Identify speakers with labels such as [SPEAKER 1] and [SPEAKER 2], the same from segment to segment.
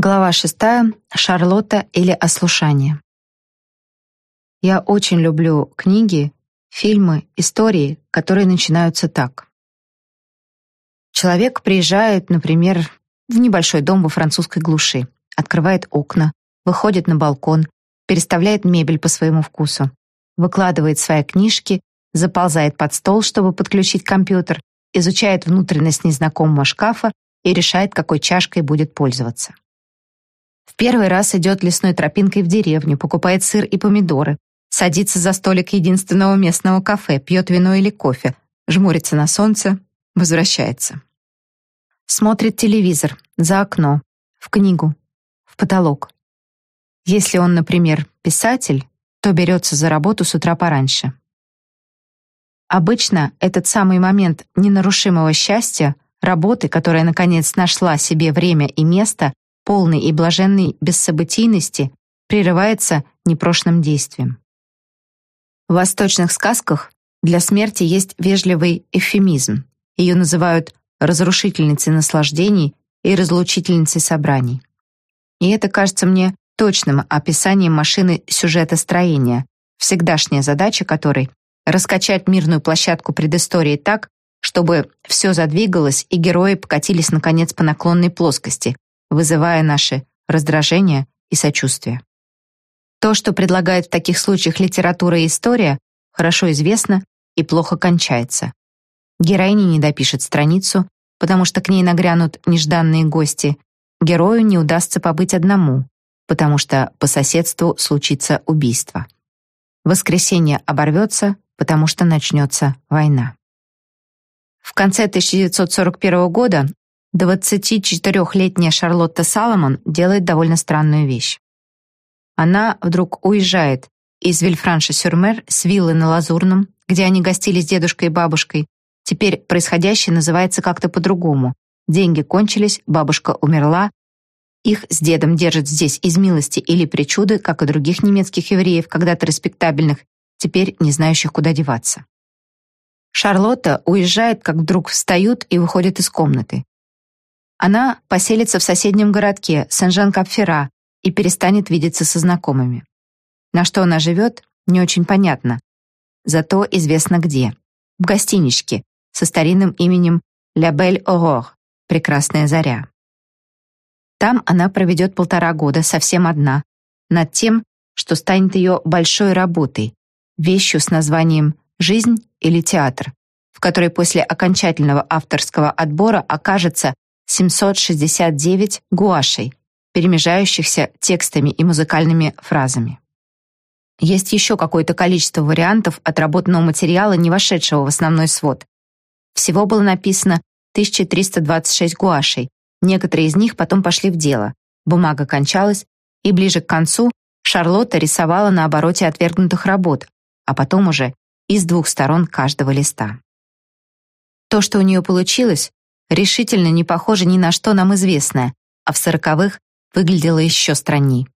[SPEAKER 1] Глава шестая. Шарлотта или ослушание. Я очень люблю книги, фильмы, истории, которые начинаются так. Человек приезжает, например, в небольшой дом во французской глуши, открывает окна, выходит на балкон, переставляет мебель по своему вкусу, выкладывает свои книжки, заползает под стол, чтобы подключить компьютер, изучает внутренность незнакомого шкафа и решает, какой чашкой будет пользоваться. В первый раз идет лесной тропинкой в деревню, покупает сыр и помидоры, садится за столик единственного местного кафе, пьет вино или кофе, жмурится на солнце, возвращается. Смотрит телевизор, за окно, в книгу, в потолок. Если он, например, писатель, то берется за работу с утра пораньше. Обычно этот самый момент ненарушимого счастья, работы, которая наконец нашла себе время и место, полной и блаженной бессобытийности, прерывается непрошенным действием. В восточных сказках для смерти есть вежливый эвфемизм. Ее называют разрушительницей наслаждений и разлучительницей собраний. И это кажется мне точным описанием машины сюжета строения, всегдашняя задача которой — раскачать мирную площадку предыстории так, чтобы все задвигалось и герои покатились наконец по наклонной плоскости, вызывая наше раздражение и сочувствие. То, что предлагает в таких случаях литература и история, хорошо известно и плохо кончается. Героиня не допишет страницу, потому что к ней нагрянут нежданные гости. Герою не удастся побыть одному, потому что по соседству случится убийство. Воскресенье оборвется, потому что начнется война. В конце 1941 года 24-летняя Шарлотта Саломон делает довольно странную вещь. Она вдруг уезжает из Вильфранша-Сюрмер с виллы на Лазурном, где они гостили с дедушкой и бабушкой. Теперь происходящее называется как-то по-другому. Деньги кончились, бабушка умерла. Их с дедом держат здесь из милости или причуды, как и других немецких евреев, когда-то респектабельных, теперь не знающих, куда деваться. Шарлотта уезжает, как вдруг встают и выходят из комнаты. Она поселится в соседнем городке Сен-Жан-Капфера и перестанет видеться со знакомыми. На что она живет, не очень понятно. Зато известно где. В гостиничке со старинным именем «Ля Бель Орор» — «Прекрасная заря». Там она проведет полтора года совсем одна, над тем, что станет ее большой работой, вещью с названием «Жизнь или театр», в которой после окончательного авторского отбора окажется 769 гуашей, перемежающихся текстами и музыкальными фразами. Есть еще какое-то количество вариантов отработанного материала, не вошедшего в основной свод. Всего было написано 1326 гуашей. Некоторые из них потом пошли в дело. Бумага кончалась, и ближе к концу Шарлотта рисовала на обороте отвергнутых работ, а потом уже из двух сторон каждого листа. То, что у нее получилось, решительно не похоже ни на что нам известное, а в сороковых выглядело еще странней.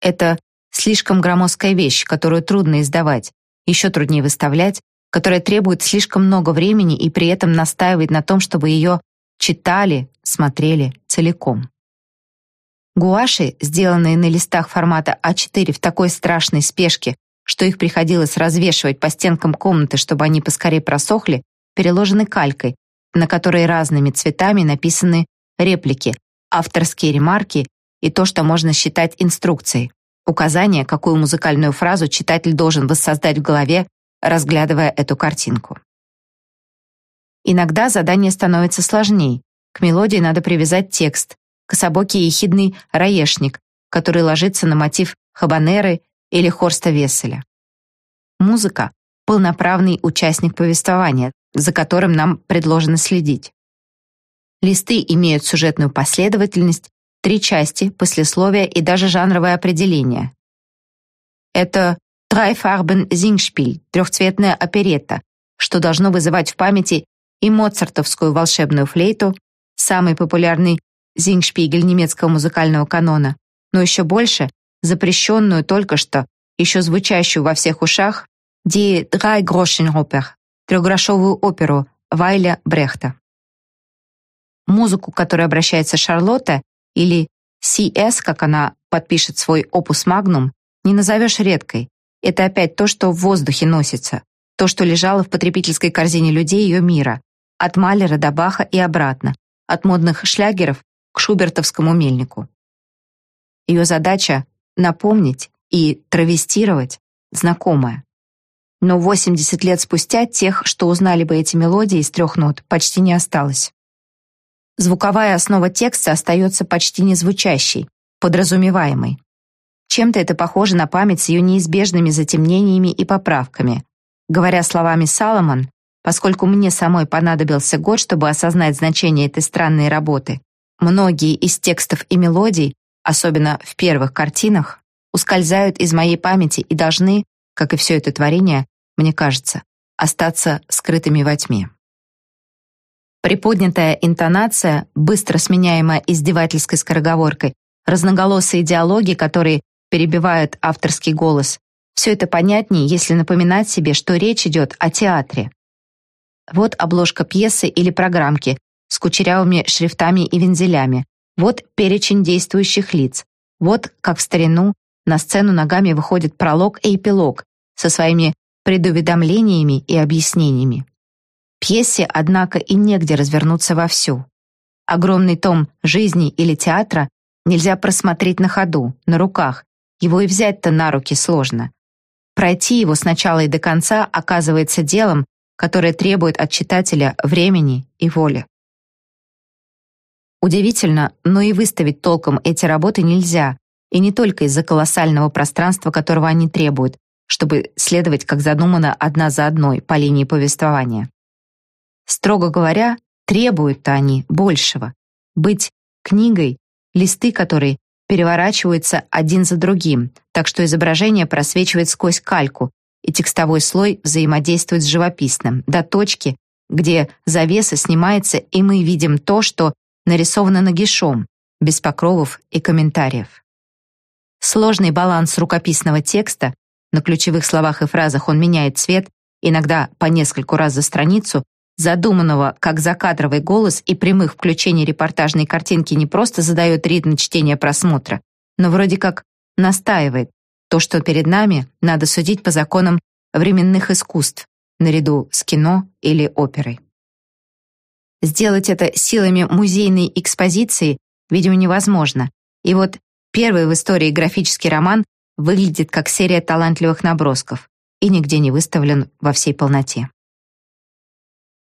[SPEAKER 1] Это слишком громоздкая вещь, которую трудно издавать, еще труднее выставлять, которая требует слишком много времени и при этом настаивает на том, чтобы ее читали, смотрели целиком. Гуаши, сделанные на листах формата А4 в такой страшной спешке, что их приходилось развешивать по стенкам комнаты, чтобы они поскорее просохли, переложены калькой, на которой разными цветами написаны реплики, авторские ремарки и то, что можно считать инструкцией, указание, какую музыкальную фразу читатель должен воссоздать в голове, разглядывая эту картинку. Иногда задание становится сложней. К мелодии надо привязать текст, кособокий ехидный раешник, который ложится на мотив хабанеры или хорста Весселя. Музыка — полноправный участник повествования, за которым нам предложено следить. Листы имеют сюжетную последовательность, три части, послесловие и даже жанровое определение. Это Dreifarben Singspiel, трехцветная оперетта, что должно вызывать в памяти и моцартовскую волшебную флейту, самый популярный Зингшпигель немецкого музыкального канона, но еще больше запрещенную только что, еще звучащую во всех ушах, Die Drei Groschenoper, трехгрошовую оперу Вайля Брехта. Музыку, которой обращается Шарлотта, или CS, как она подпишет свой опус магнум, не назовешь редкой. Это опять то, что в воздухе носится, то, что лежало в потребительской корзине людей ее мира, от Малера до Баха и обратно, от модных шлягеров к шубертовскому мельнику. Ее задача — напомнить и травестировать знакомое. Но 80 лет спустя тех, что узнали бы эти мелодии из трех нот, почти не осталось. Звуковая основа текста остается почти незвучащей, подразумеваемой. Чем-то это похоже на память с ее неизбежными затемнениями и поправками. Говоря словами Саломон, поскольку мне самой понадобился год, чтобы осознать значение этой странной работы, многие из текстов и мелодий, особенно в первых картинах, ускользают из моей памяти и должны, как и все это творение, мне кажется, остаться скрытыми во тьме. Приподнятая интонация, быстро сменяемая издевательской скороговоркой, разноголосые диалоги, которые перебивают авторский голос, все это понятнее, если напоминать себе, что речь идет о театре. Вот обложка пьесы или программки с кучерявыми шрифтами и вензелями. Вот перечень действующих лиц. Вот, как в старину, на сцену ногами выходит пролог и эпилог со своими предуведомлениями и объяснениями. Пьесе, однако, и негде развернуться вовсю. Огромный том жизни или театра нельзя просмотреть на ходу, на руках, его и взять-то на руки сложно. Пройти его сначала и до конца оказывается делом, которое требует от читателя времени и воли. Удивительно, но и выставить толком эти работы нельзя, и не только из-за колоссального пространства, которого они требуют, чтобы следовать, как задумано, одна за одной по линии повествования. Строго говоря, требуют-то они большего. Быть книгой, листы которой переворачиваются один за другим, так что изображение просвечивает сквозь кальку, и текстовой слой взаимодействует с живописным, до точки, где завеса снимается, и мы видим то, что нарисовано нагишом, без покровов и комментариев. Сложный баланс рукописного текста, на ключевых словах и фразах он меняет цвет, иногда по нескольку раз за страницу, задуманного как закадровый голос и прямых включений репортажной картинки не просто задает ритм чтения просмотра, но вроде как настаивает. То, что перед нами, надо судить по законам временных искусств, наряду с кино или оперой. Сделать это силами музейной экспозиции, видимо, невозможно. И вот первый в истории графический роман выглядит как серия талантливых набросков и нигде не выставлен во всей полноте.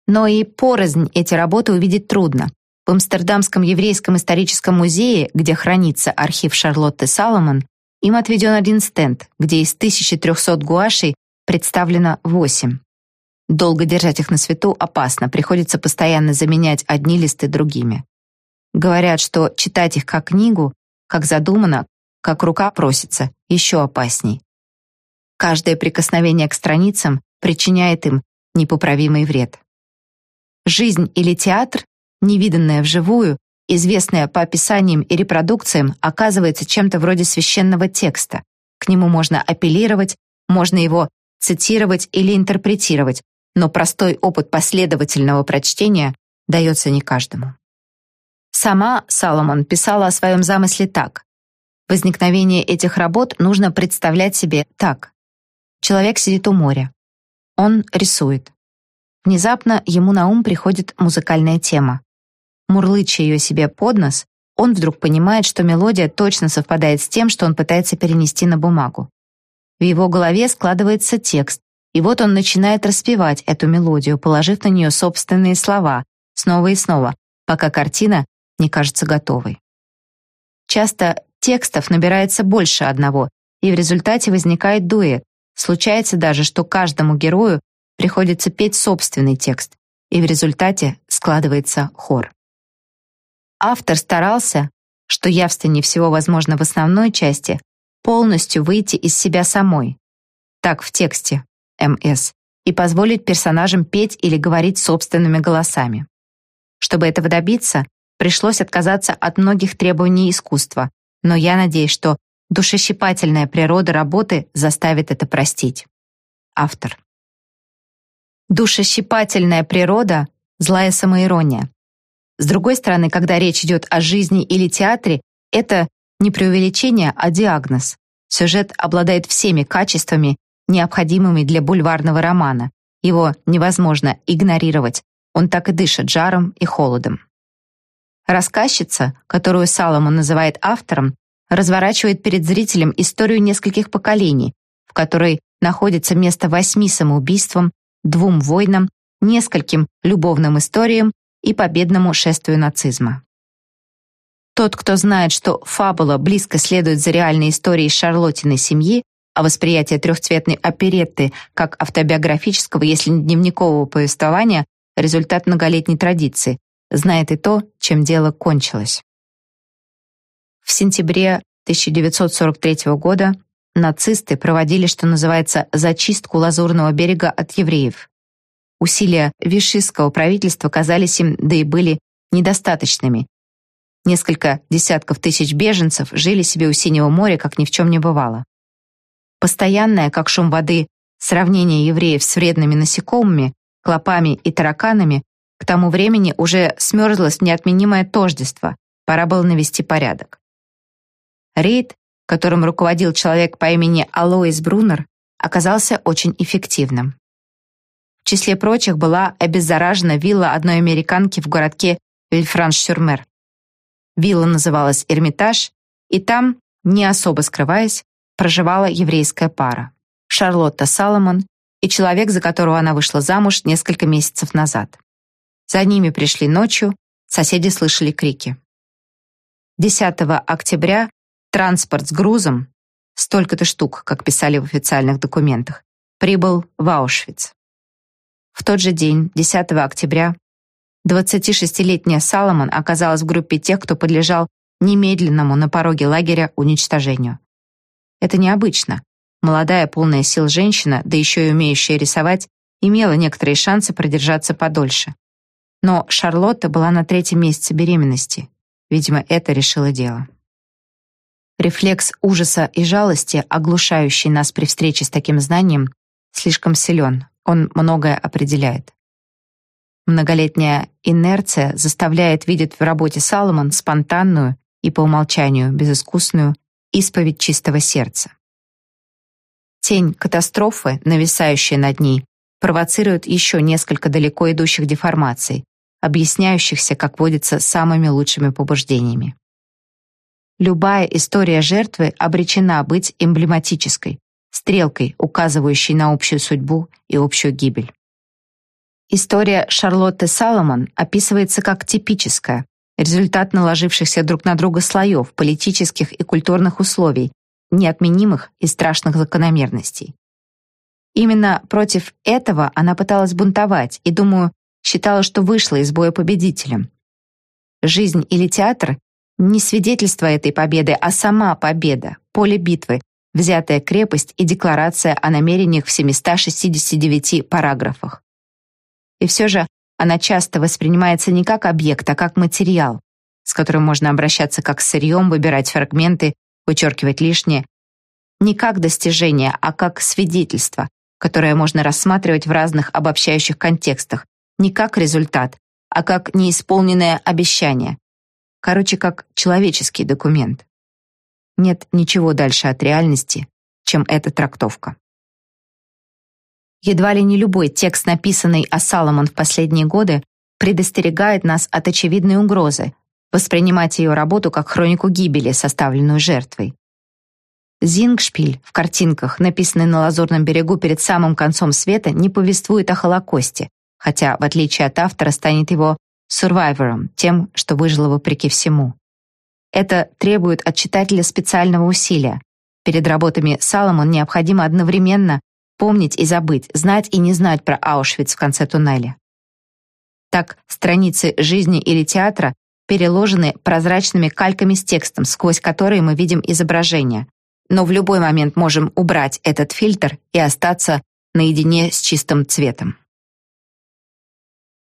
[SPEAKER 1] Но и порознь эти работы увидеть трудно. В Амстердамском еврейском историческом музее, где хранится архив Шарлотты Саломон, им отведен один стенд, где из 1300 гуашей представлено 8. Долго держать их на свету опасно, приходится постоянно заменять одни листы другими. Говорят, что читать их как книгу, как задумано, как рука просится, еще опасней. Каждое прикосновение к страницам причиняет им непоправимый вред. Жизнь или театр, невиданная вживую, известная по описаниям и репродукциям, оказывается чем-то вроде священного текста. К нему можно апеллировать, можно его цитировать или интерпретировать, но простой опыт последовательного прочтения дается не каждому. Сама Саломон писала о своем замысле так. Возникновение этих работ нужно представлять себе так. Человек сидит у моря. Он рисует. Внезапно ему на ум приходит музыкальная тема. Мурлыча ее себе под нос, он вдруг понимает, что мелодия точно совпадает с тем, что он пытается перенести на бумагу. В его голове складывается текст, и вот он начинает распевать эту мелодию, положив на нее собственные слова, снова и снова, пока картина не кажется готовой. Часто текстов набирается больше одного, и в результате возникает дуэт. Случается даже, что каждому герою приходится петь собственный текст, и в результате складывается хор. Автор старался, что явственнее всего возможно в основной части, полностью выйти из себя самой, так в тексте МС, и позволить персонажам петь или говорить собственными голосами. Чтобы этого добиться, пришлось отказаться от многих требований искусства, но я надеюсь, что душещипательная природа работы заставит это простить. Автор. Душещипательная природа — злая самоирония. С другой стороны, когда речь идет о жизни или театре, это Не преувеличение, а диагноз. Сюжет обладает всеми качествами, необходимыми для бульварного романа. Его невозможно игнорировать. Он так и дышит жаром и холодом. Рассказчица, которую Саломон называет автором, разворачивает перед зрителем историю нескольких поколений, в которой находится место восьми самоубийствам, двум войнам, нескольким любовным историям и победному шествию нацизма. Тот, кто знает, что фабула близко следует за реальной историей Шарлоттиной семьи, а восприятие трехцветной оперетты как автобиографического, если не дневникового повествования, результат многолетней традиции, знает и то, чем дело кончилось. В сентябре 1943 года нацисты проводили, что называется, зачистку Лазурного берега от евреев. Усилия вишистского правительства казались им, да и были, недостаточными. Несколько десятков тысяч беженцев жили себе у Синего моря, как ни в чем не бывало. Постоянное, как шум воды, сравнение евреев с вредными насекомыми, клопами и тараканами к тому времени уже смерзлось неотменимое тождество, пора было навести порядок. Рейд, которым руководил человек по имени Алоис Брунер, оказался очень эффективным. В числе прочих была обеззаражена вилла одной американки в городке Вильфранш-Сюрмер. Вилла называлась «Эрмитаж», и там, не особо скрываясь, проживала еврейская пара — Шарлотта Саломон и человек, за которого она вышла замуж несколько месяцев назад. За ними пришли ночью, соседи слышали крики. 10 октября транспорт с грузом, столько-то штук, как писали в официальных документах, прибыл в Аушвиц. В тот же день, 10 октября, 26-летняя Саломон оказалась в группе тех, кто подлежал немедленному на пороге лагеря уничтожению. Это необычно. Молодая, полная сил женщина, да еще и умеющая рисовать, имела некоторые шансы продержаться подольше. Но Шарлотта была на третьем месяце беременности. Видимо, это решило дело. Рефлекс ужаса и жалости, оглушающий нас при встрече с таким знанием, слишком силен, он многое определяет. Многолетняя инерция заставляет видеть в работе Саломон спонтанную и по умолчанию безыскусную исповедь чистого сердца. Тень катастрофы, нависающая над ней, провоцирует еще несколько далеко идущих деформаций, объясняющихся, как водится, самыми лучшими побуждениями. Любая история жертвы обречена быть эмблематической, стрелкой, указывающей на общую судьбу и общую гибель. История Шарлотты Саломон описывается как типическая, результат наложившихся друг на друга слоев политических и культурных условий, неотменимых и страшных закономерностей. Именно против этого она пыталась бунтовать и, думаю, считала, что вышла из боя победителем. Жизнь или театр — не свидетельство этой победы, а сама победа, поле битвы, взятая крепость и декларация о намерениях в 769 параграфах. И все же она часто воспринимается не как объект, а как материал, с которым можно обращаться как с сырьем, выбирать фрагменты, вычеркивать лишнее, не как достижение, а как свидетельство, которое можно рассматривать в разных обобщающих контекстах, не как результат, а как неисполненное обещание. Короче, как человеческий документ. Нет ничего дальше от реальности, чем эта трактовка. Едва ли не любой текст, написанный о Саломон в последние годы, предостерегает нас от очевидной угрозы воспринимать ее работу как хронику гибели, составленную жертвой. Зингшпиль в картинках, написанной на Лазурном берегу перед самым концом света, не повествует о Холокосте, хотя, в отличие от автора, станет его survivorом, тем, что выжило вопреки всему. Это требует от читателя специального усилия. Перед работами Саломон необходимо одновременно помнить и забыть, знать и не знать про Аушвиц в конце туннеля. Так, страницы жизни или театра переложены прозрачными кальками с текстом, сквозь которые мы видим изображение. Но в любой момент можем убрать этот фильтр и остаться наедине с чистым цветом.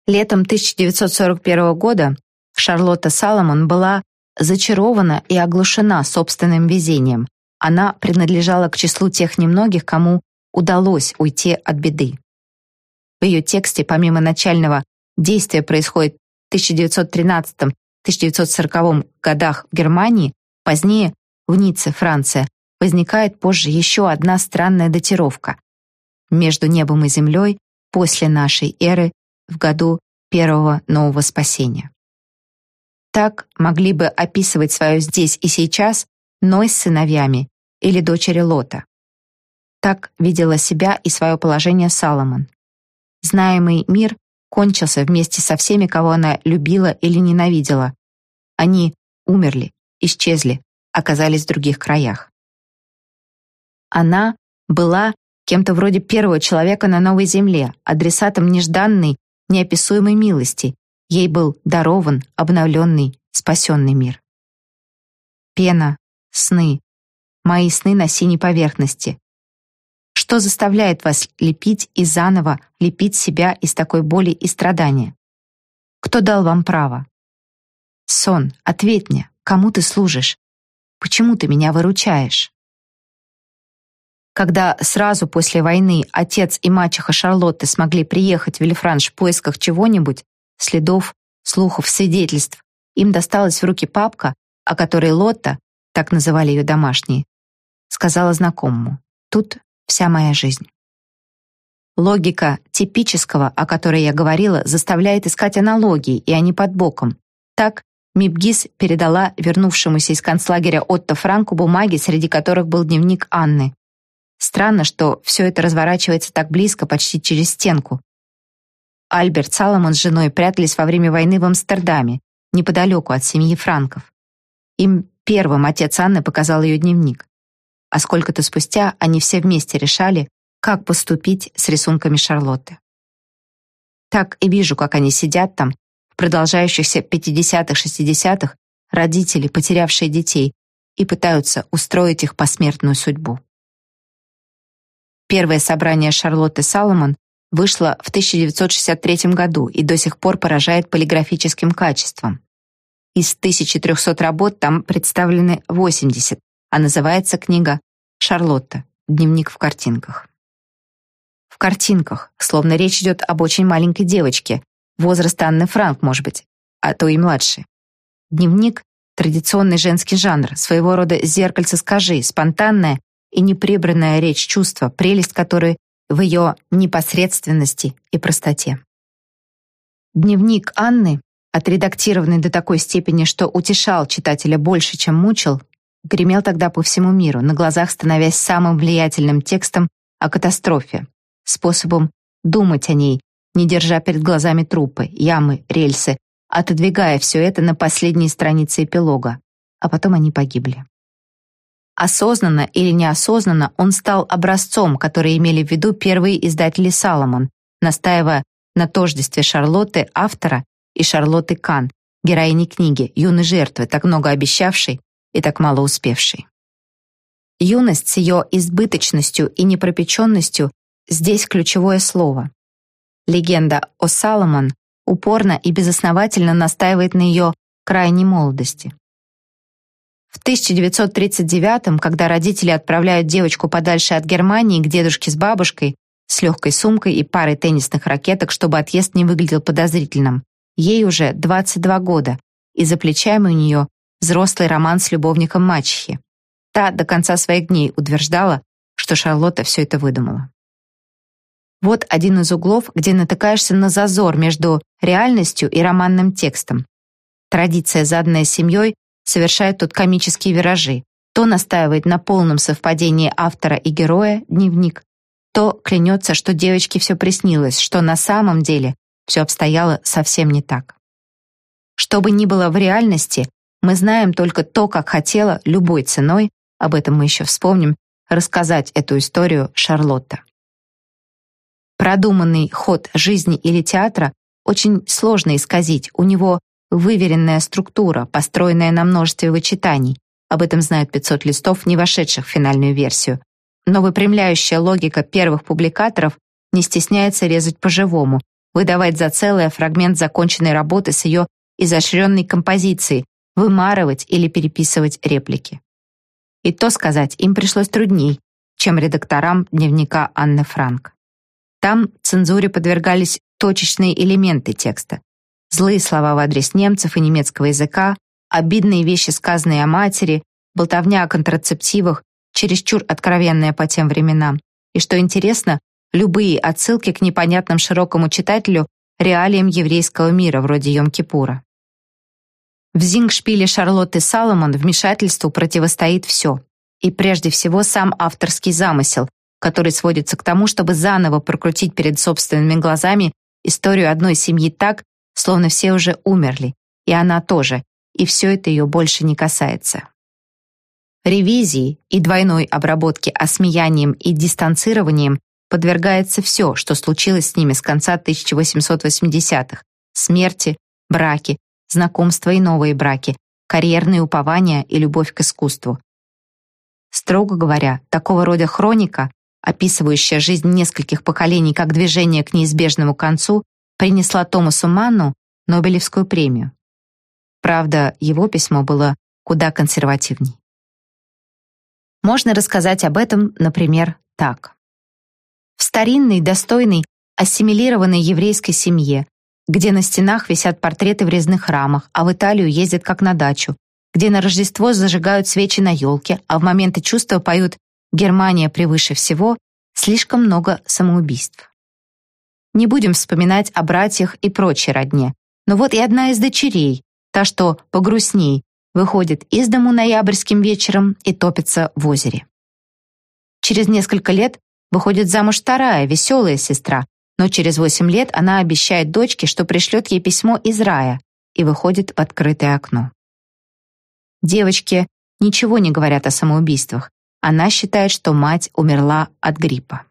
[SPEAKER 1] Летом 1941 года Шарлотта Саломон была зачарована и оглушена собственным везением. Она принадлежала к числу тех немногих, кому удалось уйти от беды. В ее тексте, помимо начального действия происходит в 1913-1940 годах в Германии, позднее в Ницце, Франция, возникает позже еще одна странная датировка. Между небом и землей после нашей эры в году первого нового спасения. Так могли бы описывать свое здесь и сейчас Ной с сыновьями или дочери Лота. Так видела себя и свое положение Саломон. Знаемый мир кончился вместе со всеми, кого она любила или ненавидела. Они умерли, исчезли, оказались в других краях. Она была кем-то вроде первого человека на новой земле, адресатом нежданной, неописуемой милости. Ей был дарован обновленный, спасенный мир. Пена, сны, мои сны на синей поверхности. Что заставляет вас лепить и заново лепить себя из такой боли и страдания? Кто дал вам право? Сон, ответь мне, кому ты служишь? Почему ты меня выручаешь? Когда сразу после войны отец и мачеха Шарлотты смогли приехать в Вильфранш в поисках чего-нибудь, следов, слухов, свидетельств, им досталась в руки папка, о которой Лотта, так называли ее домашние, сказала знакомому. Тут вся моя жизнь. Логика типического, о которой я говорила, заставляет искать аналогии, и они под боком. Так Мибгис передала вернувшемуся из концлагеря Отто Франку бумаги, среди которых был дневник Анны. Странно, что все это разворачивается так близко, почти через стенку. Альберт Саломон с женой прятались во время войны в Амстердаме, неподалеку от семьи Франков. Им первым отец Анны показал ее дневник. А сколько-то спустя они все вместе решали, как поступить с рисунками Шарлотты. Так и вижу, как они сидят там, в продолжающихся 50-х-60-х, родители, потерявшие детей, и пытаются устроить их посмертную судьбу. Первое собрание Шарлотты Саломон вышло в 1963 году и до сих пор поражает полиграфическим качеством. Из 1300 работ там представлены 80, а называется книга «Шарлотта. Дневник в картинках». В картинках, словно речь идет об очень маленькой девочке, возраста Анны Франк, может быть, а то и младше. Дневник — традиционный женский жанр, своего рода зеркальце скажи, спонтанное и неприбранная речь чувства, прелесть которой в ее непосредственности и простоте. Дневник Анны, отредактированный до такой степени, что утешал читателя больше, чем мучил, гремел тогда по всему миру, на глазах становясь самым влиятельным текстом о катастрофе, способом думать о ней, не держа перед глазами трупы, ямы, рельсы, отодвигая все это на последние страницы эпилога, а потом они погибли. Осознанно или неосознанно он стал образцом, который имели в виду первые издатели Саломон, настаивая на тождестве Шарлотты автора и Шарлотты Кан, героини книги, юной жертвы, так много обещавшей и так мало успевшей. Юность с ее избыточностью и непропеченностью здесь ключевое слово. Легенда о Саломон упорно и безосновательно настаивает на ее крайней молодости. В 1939-м, когда родители отправляют девочку подальше от Германии к дедушке с бабушкой, с легкой сумкой и парой теннисных ракеток, чтобы отъезд не выглядел подозрительным, ей уже 22 года, и за плечами у нее взрослый роман с любовником мачехи. Та до конца своих дней утверждала, что Шарлотта все это выдумала. Вот один из углов, где натыкаешься на зазор между реальностью и романным текстом. Традиция, заданная семьей, совершает тут комические виражи. То настаивает на полном совпадении автора и героя, дневник, то клянется, что девочке все приснилось, что на самом деле все обстояло совсем не так. Что бы ни было в реальности, мы знаем только то, как хотела любой ценой, об этом мы еще вспомним, рассказать эту историю Шарлотта. Продуманный ход жизни или театра очень сложно исказить, у него выверенная структура, построенная на множестве вычитаний. Об этом знают 500 листов, не вошедших в финальную версию. Но выпрямляющая логика первых публикаторов не стесняется резать по-живому, выдавать за целое фрагмент законченной работы с ее изощренной композицией, вымарывать или переписывать реплики. И то сказать им пришлось трудней, чем редакторам дневника Анны Франк. Там цензуре подвергались точечные элементы текста, Злые слова в адрес немцев и немецкого языка, обидные вещи, сказанные о матери, болтовня о контрацептивах, чересчур откровенная по тем временам. И что интересно, любые отсылки к непонятным широкому читателю реалиям еврейского мира, вроде Йом-Кипура. В зингшпиле Шарлотты Саломон вмешательству противостоит все. И прежде всего сам авторский замысел, который сводится к тому, чтобы заново прокрутить перед собственными глазами историю одной семьи так, словно все уже умерли, и она тоже, и все это ее больше не касается. Ревизии и двойной обработке осмеянием и дистанцированием подвергается все, что случилось с ними с конца 1880-х. Смерти, браки, знакомства и новые браки, карьерные упования и любовь к искусству. Строго говоря, такого рода хроника, описывающая жизнь нескольких поколений как движение к неизбежному концу, принесла Томасу Манну Нобелевскую премию. Правда, его письмо было куда консервативней. Можно рассказать об этом, например, так. В старинной, достойной, ассимилированной еврейской семье, где на стенах висят портреты в резных рамах, а в Италию ездят как на дачу, где на Рождество зажигают свечи на елке, а в моменты чувства поют «Германия превыше всего», слишком много самоубийств. Не будем вспоминать о братьях и прочей родне, но вот и одна из дочерей, та, что погрустней, выходит из дому ноябрьским вечером и топится в озере. Через несколько лет выходит замуж вторая, веселая сестра, но через восемь лет она обещает дочке, что пришлет ей письмо из рая и выходит в открытое окно. Девочки ничего не говорят о самоубийствах. Она считает, что мать умерла от гриппа.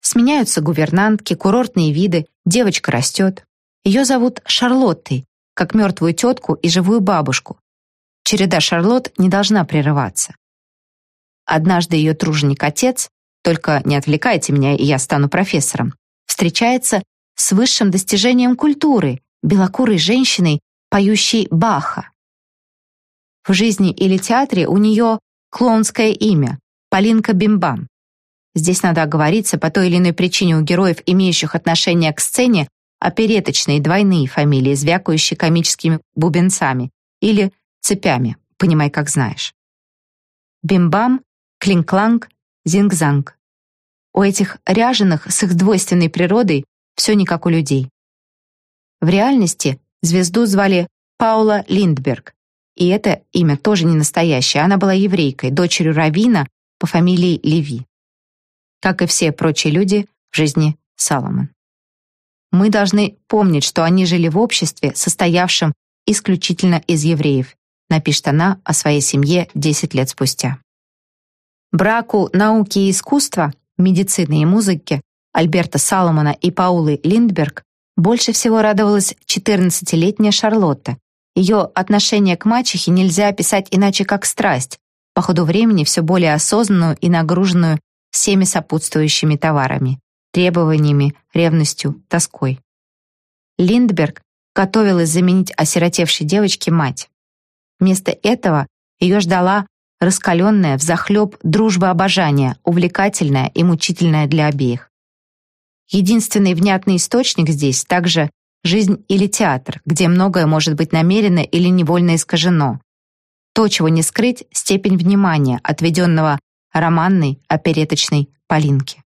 [SPEAKER 1] Сменяются гувернантки, курортные виды, девочка растет. Ее зовут Шарлоттой, как мертвую тетку и живую бабушку. Череда Шарлотт не должна прерываться. Однажды ее труженик-отец, только не отвлекайте меня, и я стану профессором, встречается с высшим достижением культуры, белокурой женщиной, поющей Баха. В жизни или театре у нее клоунское имя — Полинка Бимбам. Здесь надо оговориться по той или иной причине у героев, имеющих отношение к сцене, опереточные двойные фамилии, звякающие комическими бубенцами или цепями, понимай, как знаешь. Бимбам, Клинкланг, Зингзанг. У этих ряженых с их двойственной природой все не как у людей. В реальности звезду звали Паула Линдберг, и это имя тоже не настоящее, она была еврейкой, дочерью равина по фамилии Леви. Как и все прочие люди в жизни Саломон. Мы должны помнить, что они жили в обществе, состоявшем исключительно из евреев, напишет она о своей семье 10 лет спустя. Браку науки и искусства, медицины и музыки Альберта Саломона и Паулы Линдберг больше всего радовалась 14-летняя Шарлотта. Ее отношение к мачехе нельзя описать иначе как страсть, по ходу времени все более осознанную и нагруженную всеми сопутствующими товарами требованиями, ревностью, тоской. Линдберг готовилась заменить осиротевшей девочке мать. Вместо этого ее ждала раскаленная, взахлеб дружба обожания, увлекательная и мучительная для обеих. Единственный внятный источник здесь также жизнь или театр, где многое может быть намеренно или невольно искажено. То, чего не скрыть, степень внимания, отведенного романной, опереточной Полинке.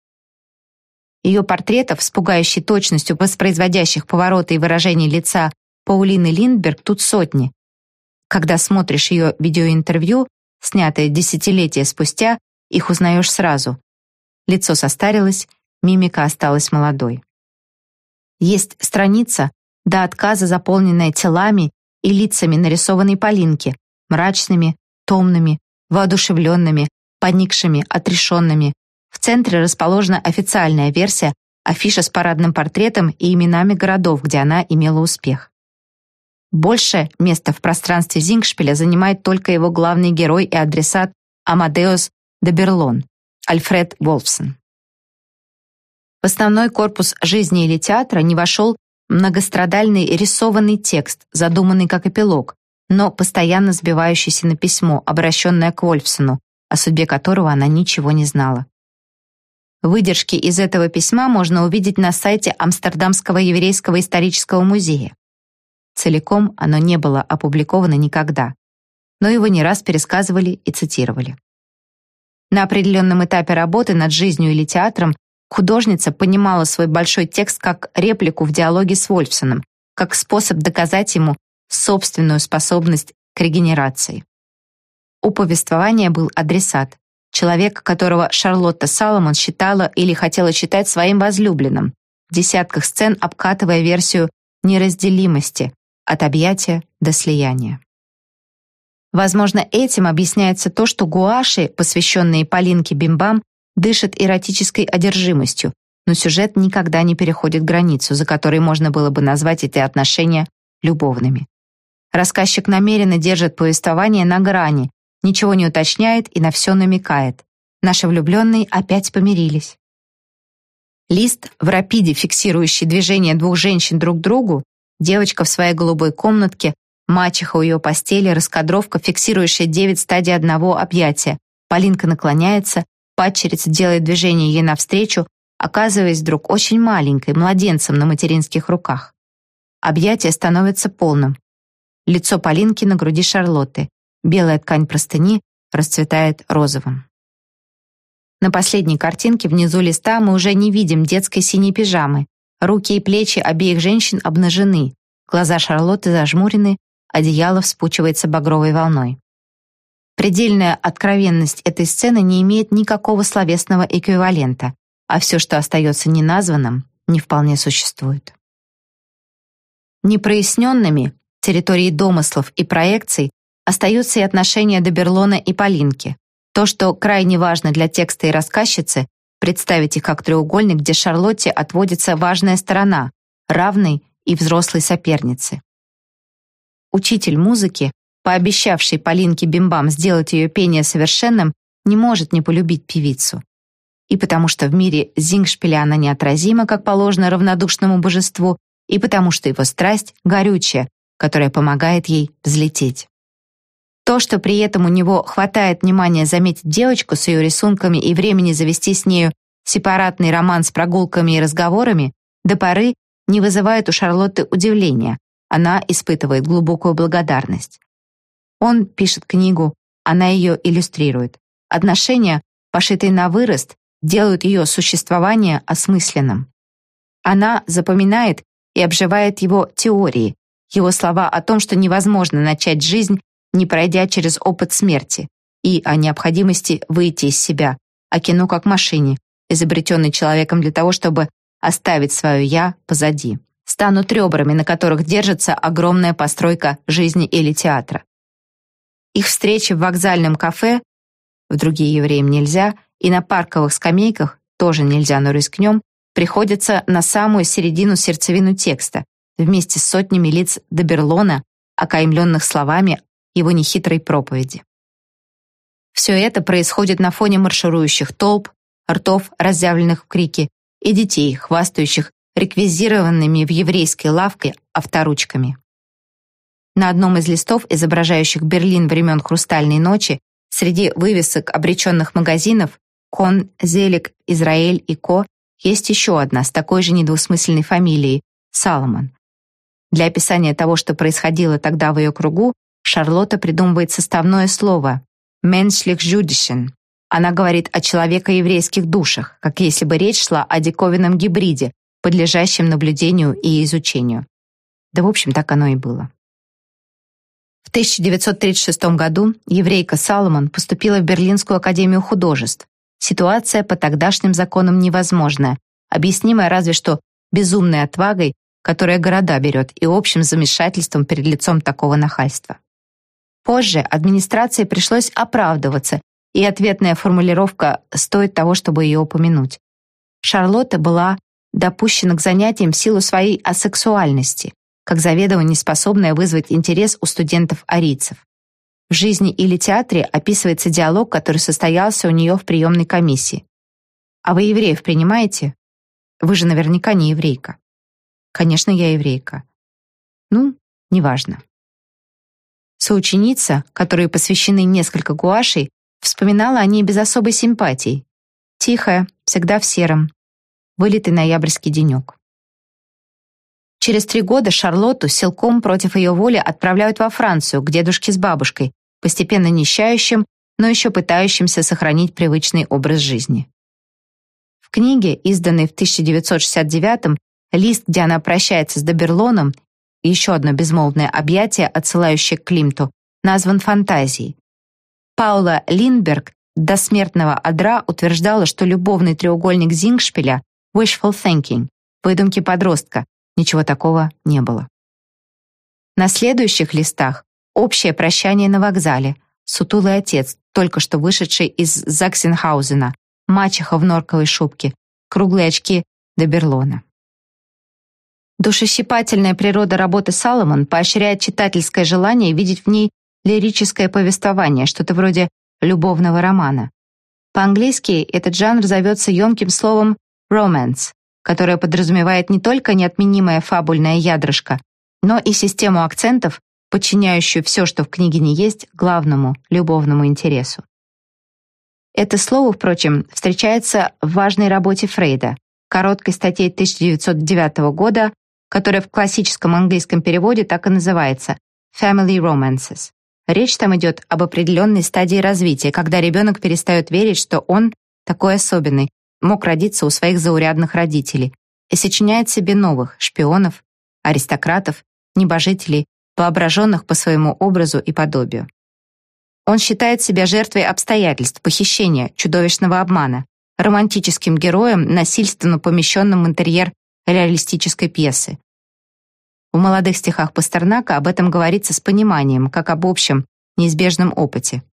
[SPEAKER 1] Ее портретов с пугающей точностью воспроизводящих повороты и выражения лица Паулины Линдберг тут сотни. Когда смотришь ее видеоинтервью, снятое десятилетия спустя, их узнаешь сразу. Лицо состарилось, мимика осталась молодой. Есть страница, до отказа заполненная телами и лицами нарисованной Полинки, мрачными, томными, воодушевленными, поникшими, отрешенными, в центре расположена официальная версия, афиша с парадным портретом и именами городов, где она имела успех. Больше места в пространстве Зингшпиля занимает только его главный герой и адресат Амадеус де Берлон, Альфред Волфсон. В основной корпус жизни или театра не вошел многострадальный рисованный текст, задуманный как эпилог, но постоянно сбивающийся на письмо, обращенное к Вольфсону, о судьбе которого она ничего не знала. Выдержки из этого письма можно увидеть на сайте Амстердамского еврейского исторического музея. Целиком оно не было опубликовано никогда. но его не раз пересказывали и цитировали. На определенном этапе работы над жизнью или театром художница понимала свой большой текст как реплику в диалоге с Вольфсоном, как способ доказать ему собственную способность к регенерации. У повествования был адресат, человек, которого Шарлотта Саломон считала или хотела считать своим возлюбленным, в десятках сцен обкатывая версию неразделимости от объятия до слияния. Возможно, этим объясняется то, что гуаши, посвященные Полинке Бимбам, дышат эротической одержимостью, но сюжет никогда не переходит границу, за которой можно было бы назвать эти отношения любовными. Рассказчик намеренно держит повествование на грани, ничего не уточняет и на все намекает. Наши влюбленные опять помирились. Лист в рапиде, фиксирующий движение двух женщин друг к другу, девочка в своей голубой комнатке, мачеха у ее постели, раскадровка, фиксирующая девять стадий одного объятия. Полинка наклоняется, падчерица делает движение ей навстречу, оказываясь вдруг очень маленькой, младенцем на материнских руках. Объятие становится полным. Лицо Полинки на груди Шарлотты. Белая ткань простыни расцветает розовым. На последней картинке внизу листа мы уже не видим детской синей пижамы. Руки и плечи обеих женщин обнажены, глаза Шарлотты зажмурены, одеяло вспучивается багровой волной. Предельная откровенность этой сцены не имеет никакого словесного эквивалента, а все, что остается неназванным, не вполне существует. Непроясненными территории домыслов и проекций остаются и отношения Доберлона и Полинки, то, что крайне важно для текста и рассказчицы, представить их как треугольник, где Шарлотте отводится важная сторона, равной и взрослой соперницы. Учитель музыки, пообещавший Полинке Бимбам сделать ее пение совершенным, не может не полюбить певицу. И потому что в мире Зингшпиля она неотразима, как положено равнодушному божеству, и потому что его страсть горючая, которая помогает ей взлететь. То, что при этом у него хватает внимания заметить девочку с ее рисунками и времени завести с нею сепаратный роман с прогулками и разговорами, до поры не вызывает у Шарлотты удивления. Она испытывает глубокую благодарность. Он пишет книгу, она ее иллюстрирует. Отношения, пошитые на вырост, делают ее существование осмысленным. Она запоминает и обживает его теории, его слова о том, что невозможно начать жизнь не пройдя через опыт смерти, и о необходимости выйти из себя, о кино как машине, изобретенной человеком для того, чтобы оставить свое «я» позади. Станут ребрами, на которых держится огромная постройка жизни или театра. Их встречи в вокзальном кафе, в другие евреям нельзя, и на парковых скамейках, тоже нельзя, но рискнем, приходятся на самую середину сердцевину текста, вместе с сотнями лиц Доберлона, окаймленных словами его нехитрой проповеди. Все это происходит на фоне марширующих толп, ртов, разъявленных в крике, и детей, хвастающих реквизированными в еврейской лавке авторучками. На одном из листов, изображающих Берлин времен Хрустальной ночи, среди вывесок обреченных магазинов Кон, Зелик, Израиль и Ко есть еще одна с такой же недвусмысленной фамилией – Саломон. Для описания того, что происходило тогда в ее кругу, Шарлотта придумывает составное слово «menschlich jüdischen». Она говорит о человеко-еврейских душах, как если бы речь шла о диковинном гибриде, подлежащем наблюдению и изучению. Да, в общем, так оно и было. В 1936 году еврейка Саломон поступила в Берлинскую академию художеств. Ситуация по тогдашним законам невозможная, объяснимая разве что безумной отвагой, которая города берет, и общим замешательством перед лицом такого нахальства. Позже администрации пришлось оправдываться, и ответная формулировка стоит того, чтобы ее упомянуть. Шарлотта была допущена к занятиям в силу своей асексуальности, как заведомо неспособная вызвать интерес у студентов-арийцев. В жизни или театре описывается диалог, который состоялся у нее в приемной комиссии. «А вы евреев принимаете? Вы же наверняка не еврейка». «Конечно, я еврейка». «Ну, неважно». Соученица, которой посвящены несколько гуашей, вспоминала о ней без особой симпатии. Тихая, всегда в сером. Вылитый ноябрьский денек. Через три года Шарлотту силком против ее воли отправляют во Францию к дедушке с бабушкой, постепенно нищающим, но еще пытающимся сохранить привычный образ жизни. В книге, изданной в 1969 лист, где она прощается с Доберлоном, еще одно безмолвное объятие, отсылающее к Климту, назван фантазией. Паула Линдберг до смертного одра утверждала, что любовный треугольник Зингшпиля wishful thinking, выдумки подростка, ничего такого не было. На следующих листах общее прощание на вокзале, сутулый отец, только что вышедший из Заксенхаузена, мачеха в норковой шубке, круглые очки до Берлона. Душещипательная природа работы Саломон поощряет читательское желание видеть в ней лирическое повествование, что-то вроде любовного романа. По-английски этот жанр зовется емким словом «romance», которое подразумевает не только неотменимое фабульное ядрышко, но и систему акцентов, подчиняющую все, что в книге не есть, главному любовному интересу. Это слово, впрочем, встречается в важной работе Фрейда, короткой статье 1909 года, которая в классическом английском переводе так и называется «Family Romances». Речь там идет об определенной стадии развития, когда ребенок перестает верить, что он такой особенный, мог родиться у своих заурядных родителей, и сочиняет себе новых шпионов, аристократов, небожителей, воображенных по своему образу и подобию. Он считает себя жертвой обстоятельств, похищения, чудовищного обмана, романтическим героем, насильственно помещенным в интерьер реалистической пьесы. В молодых стихах Пастернака об этом говорится с пониманием, как об общем, неизбежном опыте.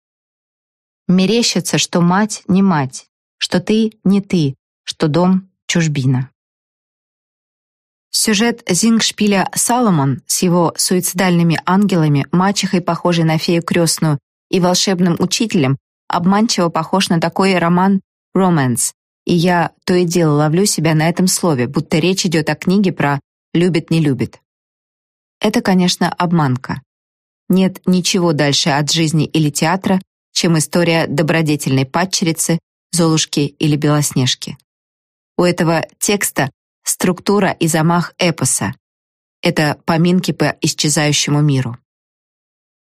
[SPEAKER 1] Мерещится, что мать не мать, что ты не ты, что дом — чужбина. Сюжет Зингшпиля «Саломон» с его суицидальными ангелами, мачехой, похожей на фею крестную, и волшебным учителем обманчиво похож на такой роман «Романс», и я то и дело ловлю себя на этом слове, будто речь идет о книге про «любит-не любит». Это, конечно, обманка. Нет ничего дальше от жизни или театра, чем история добродетельной падчерицы, Золушки или Белоснежки. У этого текста структура и замах эпоса. Это поминки по исчезающему миру.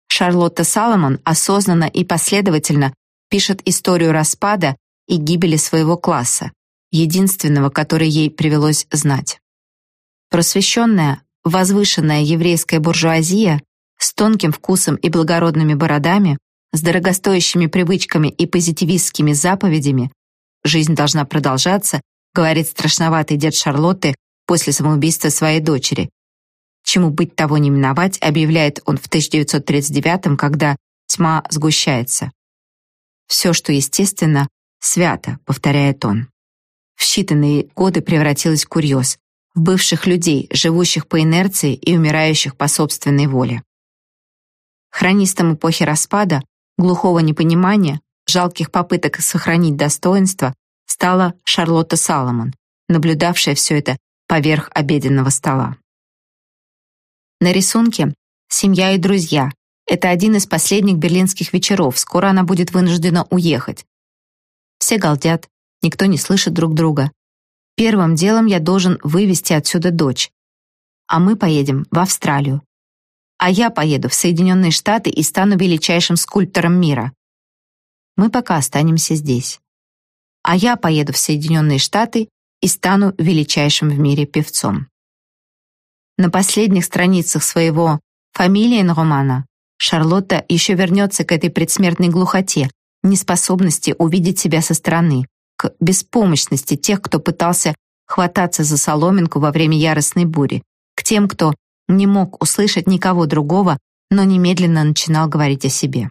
[SPEAKER 1] Шарлотта Саломон осознанно и последовательно пишет историю распада и гибели своего класса, единственного, который ей привелось знать. Просвещенная, возвышенная еврейская буржуазия с тонким вкусом и благородными бородами, с дорогостоящими привычками и позитивистскими заповедями, жизнь должна продолжаться, говорит страшноватый дед Шарлотты после самоубийства своей дочери. Чему быть того не миновать, объявляет он в 1939 когда тьма сгущается. Все, что естественно, свято, повторяет он. В считанные годы превратилось в курьез в бывших людей, живущих по инерции и умирающих по собственной воле. Хронистом эпохи распада, глухого непонимания, жалких попыток сохранить достоинство стала Шарлотта Саломон, наблюдавшая все это поверх обеденного стола. На рисунке «Семья и друзья». Это один из последних берлинских вечеров, скоро она будет вынуждена уехать. Все галдят, никто не слышит друг друга, Первым делом я должен вывести отсюда дочь. А мы поедем в Австралию. А я поеду в Соединенные Штаты и стану величайшим скульптором мира. Мы пока останемся здесь. А я поеду в Соединенные Штаты и стану величайшим в мире певцом. На последних страницах своего романа Шарлотта еще вернется к этой предсмертной глухоте, неспособности увидеть себя со стороны, к беспомощности тех, кто пытался хвататься за соломинку во время яростной бури, к тем, кто не мог услышать никого другого, но немедленно начинал говорить о себе.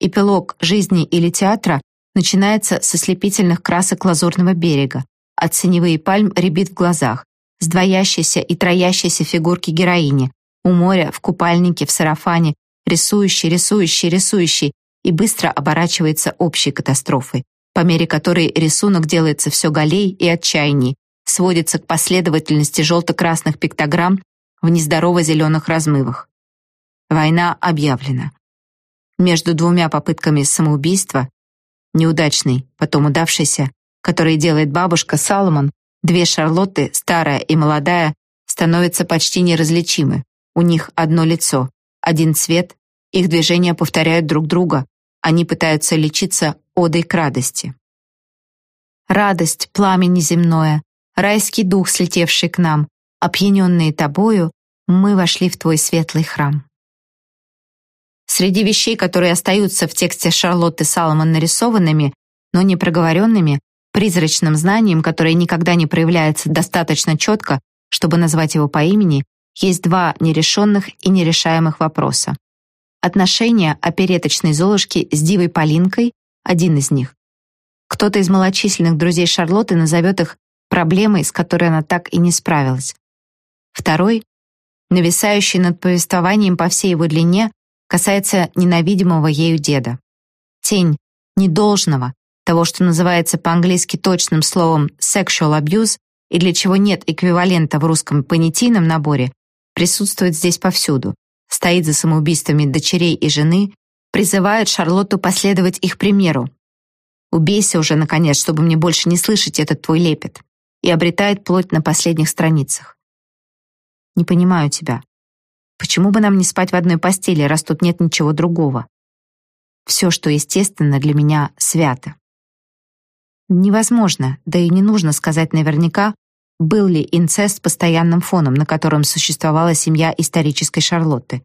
[SPEAKER 1] Эпилог жизни или театра начинается со слепительных красок лазурного берега, от синевые пальм рябит в глазах, с двоящейся и троящейся фигурки героини, у моря, в купальнике, в сарафане, рисующий, рисующий, рисующий, и быстро оборачивается общей катастрофой, по мере которой рисунок делается все голей и отчаянней, сводится к последовательности желто-красных пиктограмм в нездорово-зеленых размывах. Война объявлена. Между двумя попытками самоубийства, неудачной, потом удавшейся, которые делает бабушка Саломон, две Шарлотты, старая и молодая, становятся почти неразличимы. У них одно лицо, один цвет, Их движения повторяют друг друга. Они пытаются лечиться одой к радости. Радость, пламя неземное, райский дух, слетевший к нам, опьяненные тобою, мы вошли в твой светлый храм. Среди вещей, которые остаются в тексте Шарлотты Саломон нарисованными, но не проговоренными, призрачным знанием, которое никогда не проявляется достаточно четко, чтобы назвать его по имени, есть два нерешенных и нерешаемых вопроса. Отношения опереточной Золушки с Дивой Полинкой – один из них. Кто-то из малочисленных друзей Шарлотты назовет их проблемой, с которой она так и не справилась. Второй, нависающий над повествованием по всей его длине, касается ненавидимого ею деда. Тень недолжного, того, что называется по-английски точным словом sexual abuse и для чего нет эквивалента в русском понятийном наборе, присутствует здесь повсюду, стоит за самоубийствами дочерей и жены, призывает Шарлотту последовать их примеру. «Убейся уже, наконец, чтобы мне больше не слышать этот твой лепет», и обретает плоть на последних страницах. «Не понимаю тебя. Почему бы нам не спать в одной постели, раз тут нет ничего другого? Все, что естественно, для меня свято. Невозможно, да и не нужно сказать наверняка, был ли инцест постоянным фоном, на котором существовала семья исторической Шарлотты.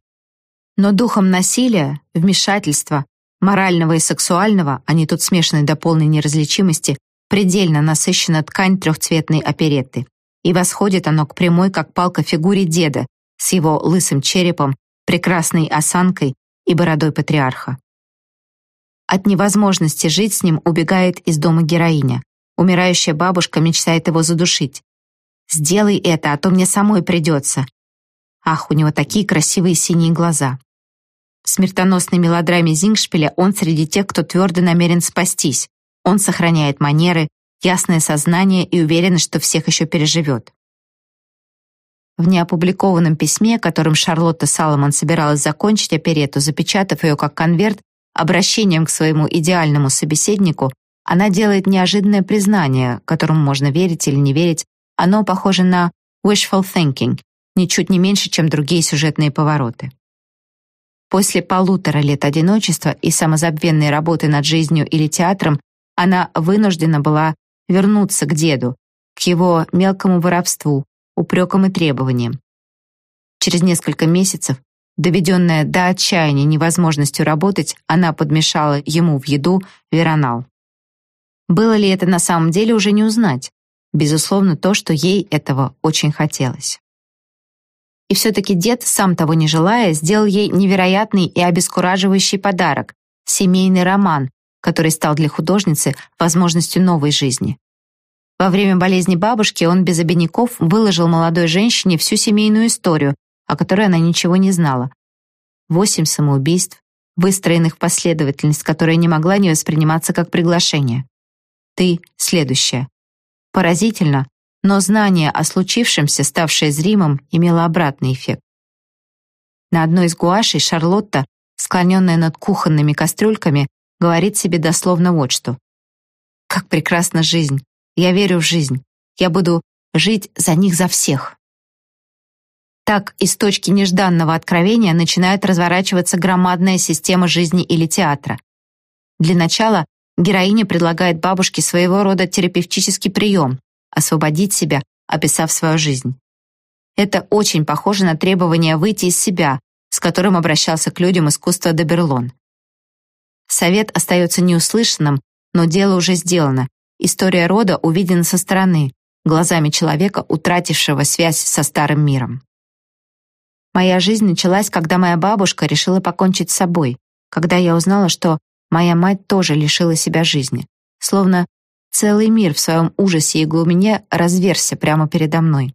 [SPEAKER 1] Но духом насилия, вмешательства, морального и сексуального, они тут смешаны до полной неразличимости, предельно насыщена ткань трехцветной оперетты. И восходит оно к прямой, как палка, фигуре деда, с его лысым черепом, прекрасной осанкой и бородой патриарха. От невозможности жить с ним убегает из дома героиня. Умирающая бабушка мечтает его задушить. «Сделай это, а то мне самой придется». Ах, у него такие красивые синие глаза. В смертоносной мелодраме Зингшпиля он среди тех, кто твердо намерен спастись. Он сохраняет манеры, ясное сознание и уверенность, что всех еще переживет. В неопубликованном письме, которым Шарлотта Саломон собиралась закончить оперету, запечатав ее как конверт, обращением к своему идеальному собеседнику, она делает неожиданное признание, которому можно верить или не верить. Оно похоже на wishful thinking, ничуть не меньше, чем другие сюжетные повороты. После полутора лет одиночества и самозабвенной работы над жизнью или театром она вынуждена была вернуться к деду, к его мелкому воровству, упрекам и требованиям. Через несколько месяцев, доведенная до отчаяния невозможностью работать, она подмешала ему в еду веронал. Было ли это на самом деле уже не узнать? Безусловно, то, что ей этого очень хотелось. И все-таки дед, сам того не желая, сделал ей невероятный и обескураживающий подарок — семейный роман, который стал для художницы возможностью новой жизни. Во время болезни бабушки он без обиняков выложил молодой женщине всю семейную историю, о которой она ничего не знала. Восемь самоубийств, выстроенных в последовательность, которая не могла не восприниматься как приглашение. Ты — следующая. Поразительно, но знание о случившемся, ставшее зримым, имело обратный эффект. На одной из гуашей Шарлотта, склоненная над кухонными кастрюльками, говорит себе дословно вот что. «Как прекрасна жизнь! Я верю в жизнь. Я буду жить за них за всех. Так из точки нежданного откровения начинает разворачиваться громадная система жизни или театра. Для начала героиня предлагает бабушке своего рода терапевтический прием — освободить себя, описав свою жизнь. Это очень похоже на требование выйти из себя, с которым обращался к людям искусства Деберлон. Совет остается неуслышанным, но дело уже сделано, История рода увидена со стороны, глазами человека, утратившего связь со старым миром. Моя жизнь началась, когда моя бабушка решила покончить с собой, когда я узнала, что моя мать тоже лишила себя жизни. Словно целый мир в своем ужасе и глубине разверся прямо передо мной.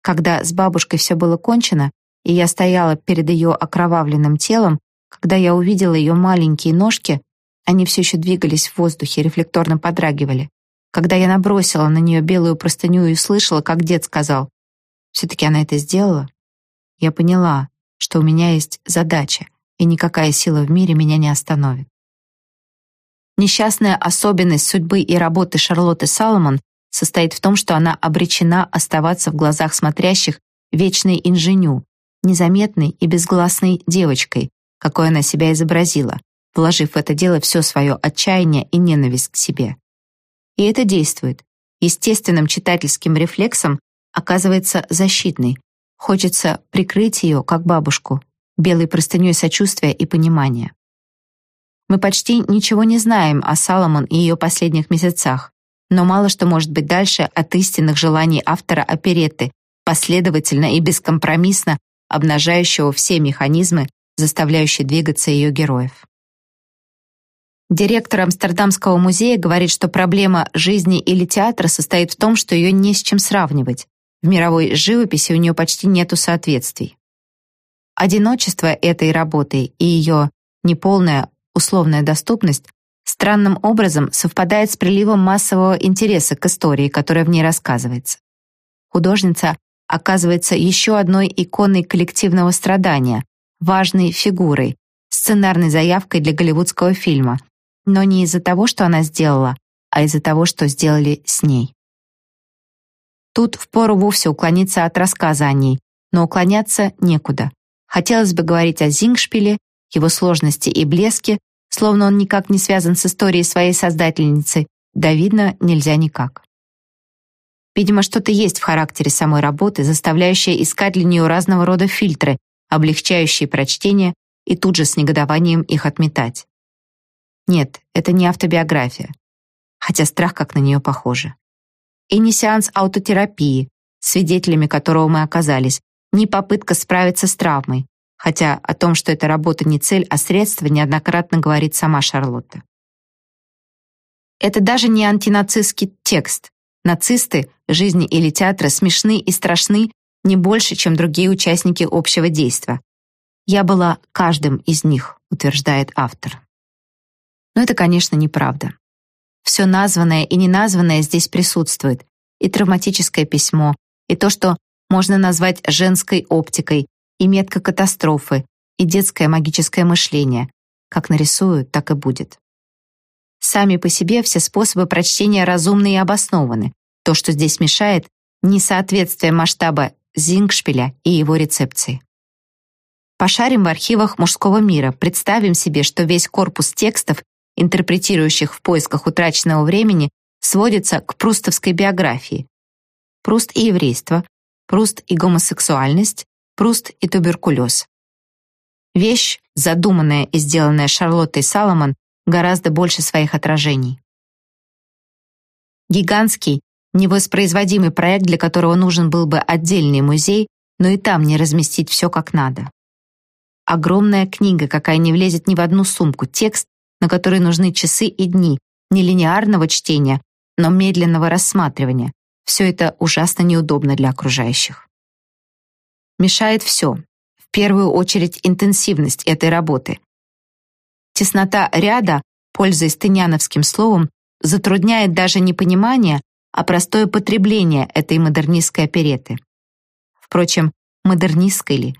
[SPEAKER 1] Когда с бабушкой все было кончено, и я стояла перед ее окровавленным телом, когда я увидела ее маленькие ножки, они все еще двигались в воздухе, рефлекторно подрагивали. Когда я набросила на нее белую простыню и услышала, как дед сказал, «Все-таки она это сделала», я поняла, что у меня есть задача, и никакая сила в мире меня не остановит. Несчастная особенность судьбы и работы Шарлотты Саломон состоит в том, что она обречена оставаться в глазах смотрящих вечной инженю, незаметной и безгласной девочкой, какой она себя изобразила, вложив в это дело все свое отчаяние и ненависть к себе. И это действует. Естественным читательским рефлексом оказывается защитный. Хочется прикрыть ее, как бабушку, белой простыней сочувствия и понимания. Мы почти ничего не знаем о Саломон и ее последних месяцах, но мало что может быть дальше от истинных желаний автора оперетты, последовательно и бескомпромиссно обнажающего все механизмы, заставляющие двигаться ее героев. Директор Амстердамского музея говорит, что проблема жизни или театра состоит в том, что ее не с чем сравнивать. В мировой живописи у нее почти нету соответствий. Одиночество этой работы и ее неполная условная доступность странным образом совпадает с приливом массового интереса к истории, которая в ней рассказывается. Художница оказывается еще одной иконой коллективного страдания, важной фигурой, сценарной заявкой для голливудского фильма, но не из-за того, что она сделала, а из-за того, что сделали с ней. Тут впору вовсе уклониться от рассказа о ней, но уклоняться некуда. Хотелось бы говорить о Зингшпиле, его сложности и блеске, словно он никак не связан с историей своей создательницы, да видно нельзя никак. Видимо, что-то есть в характере самой работы, заставляющее искать для нее разного рода фильтры, облегчающие прочтение и тут же с негодованием их отметать. Нет, это не автобиография, хотя страх как на нее похоже. И не сеанс аутотерапии, свидетелями которого мы оказались, не попытка справиться с травмой, хотя о том, что эта работа не цель, а средство, неоднократно говорит сама Шарлотта. Это даже не антинацистский текст. Нацисты, жизни или театра смешны и страшны не больше, чем другие участники общего действа. Я была каждым из них, утверждает автор. Но это, конечно, неправда. Все названное и неназванное здесь присутствует. И травматическое письмо, и то, что можно назвать женской оптикой, и метка катастрофы, и детское магическое мышление. Как нарисуют, так и будет. Сами по себе все способы прочтения разумны и обоснованы. То, что здесь мешает, несоответствие масштаба Зингшпиля и его рецепции. Пошарим в архивах мужского мира, представим себе, что весь корпус текстов, интерпретирующих в поисках утраченного времени, сводится к прустовской биографии. Пруст и еврейство, Пруст и гомосексуальность, Пруст и туберкулез. Вещь, задуманная и сделанная Шарлоттой Саломон, гораздо больше своих отражений. Гигантский, невоспроизводимый проект, для которого нужен был бы отдельный музей, но и там не разместить все как надо. Огромная книга, какая не влезет ни в одну сумку, текст, на который нужны часы и дни, не линейного чтения, но медленного рассматривания. Все это ужасно неудобно для окружающих. Мешает все. В первую очередь интенсивность этой работы. Теснота ряда, пользуясь тыняновским словом, затрудняет даже не понимание, а простое потребление этой модернистской опереты. Впрочем, модернистской ли?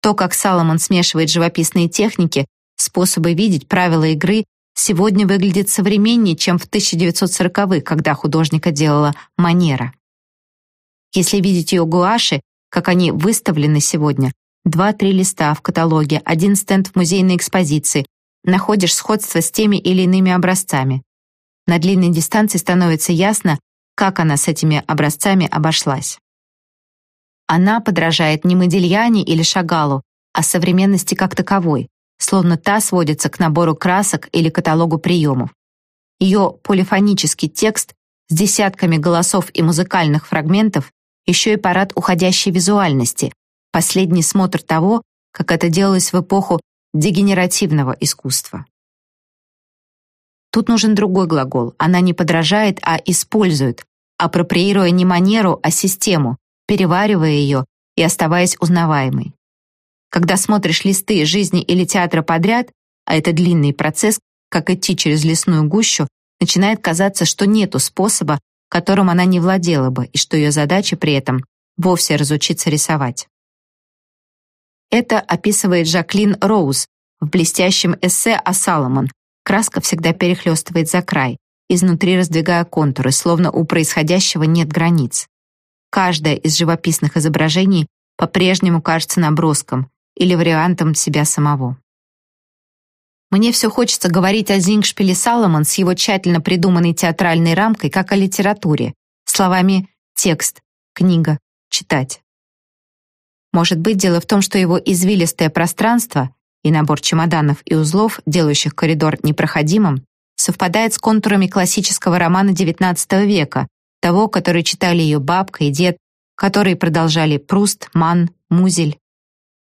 [SPEAKER 1] То, как Саломон смешивает живописные техники, способы видеть, правила игры, сегодня выглядит современнее, чем в 1940-х, когда художника делала манера. Если видеть ее гуаши, как они выставлены сегодня. Два-три листа в каталоге, один стенд в музейной экспозиции. Находишь сходство с теми или иными образцами. На длинной дистанции становится ясно, как она с этими образцами обошлась. Она подражает не Модильяне или Шагалу, а современности как таковой, словно та сводится к набору красок или каталогу приемов. Ее полифонический текст с десятками голосов и музыкальных фрагментов еще и парад уходящей визуальности, последний смотр того, как это делалось в эпоху дегенеративного искусства. Тут нужен другой глагол. Она не подражает, а использует, апроприируя не манеру, а систему, переваривая ее и оставаясь узнаваемой. Когда смотришь листы жизни или театра подряд, а это длинный процесс, как идти через лесную гущу, начинает казаться, что нету способа которым она не владела бы, и что ее задача при этом вовсе разучиться рисовать. Это описывает Жаклин Роуз в блестящем эссе о Саломон. Краска всегда перехлестывает за край, изнутри раздвигая контуры, словно у происходящего нет границ. Каждое из живописных изображений по-прежнему кажется наброском или вариантом себя самого. Мне все хочется говорить о Зингшпиле Саломон с его тщательно придуманной театральной рамкой, как о литературе, словами «текст», «книга», «читать». Может быть, дело в том, что его извилистое пространство и набор чемоданов и узлов, делающих коридор непроходимым, совпадает с контурами классического романа XIX века, того, который читали ее бабка и дед, которые продолжали Пруст, Ман, Музель.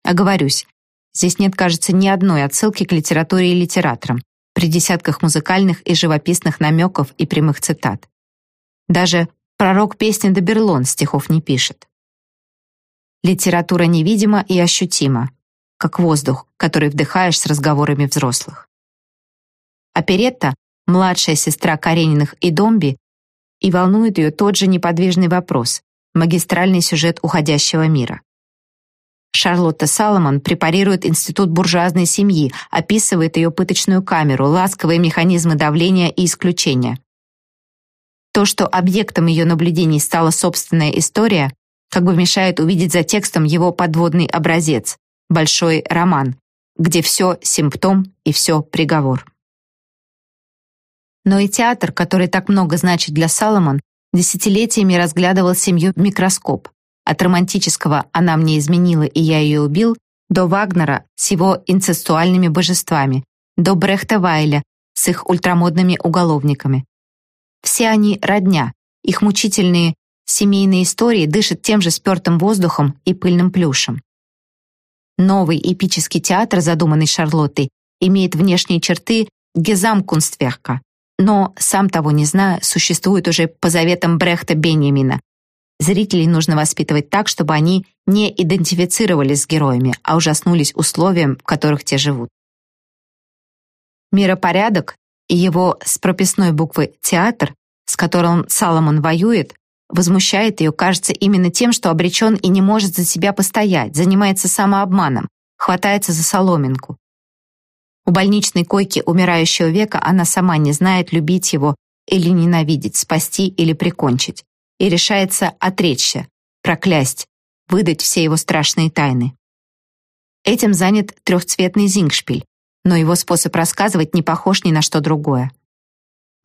[SPEAKER 1] Оговорюсь, Здесь нет, кажется, ни одной отсылки к литературе и литераторам, при десятках музыкальных и живописных намеков и прямых цитат. Даже пророк песни Доберлон стихов не пишет. Литература невидима и ощутима, как воздух, который вдыхаешь с разговорами взрослых. Оперетта, младшая сестра Карениных и Домби, и волнует ее тот же неподвижный вопрос, магистральный сюжет уходящего мира. Шарлотта Саломон препарирует институт буржуазной семьи, описывает ее пыточную камеру, ласковые механизмы давления и исключения. То, что объектом ее наблюдений стала собственная история, как бы мешает увидеть за текстом его подводный образец, большой роман, где все симптом и все приговор. Но и театр, который так много значит для Саломон, десятилетиями разглядывал семью в микроскоп, от романтического «она мне изменила, и я ее убил» до Вагнера с его инцестуальными божествами, до Брехта Вайля с их ультрамодными уголовниками. Все они родня, их мучительные семейные истории дышат тем же спертым воздухом и пыльным плюшем. Новый эпический театр, задуманный Шарлоттой, имеет внешние черты Гезамкунстверка, но, сам того не зная, существует уже по заветам Брехта Беньямина, Зрителей нужно воспитывать так, чтобы они не идентифицировались с героями, а ужаснулись условиям, в которых те живут. Миропорядок и его с прописной буквы «театр», с которым Саломон воюет, возмущает ее, кажется, именно тем, что обречен и не может за себя постоять, занимается самообманом, хватается за соломинку. У больничной койки умирающего века она сама не знает, любить его или ненавидеть, спасти или прикончить и решается отречься, проклясть, выдать все его страшные тайны. Этим занят трехцветный зингшпиль, но его способ рассказывать не похож ни на что другое.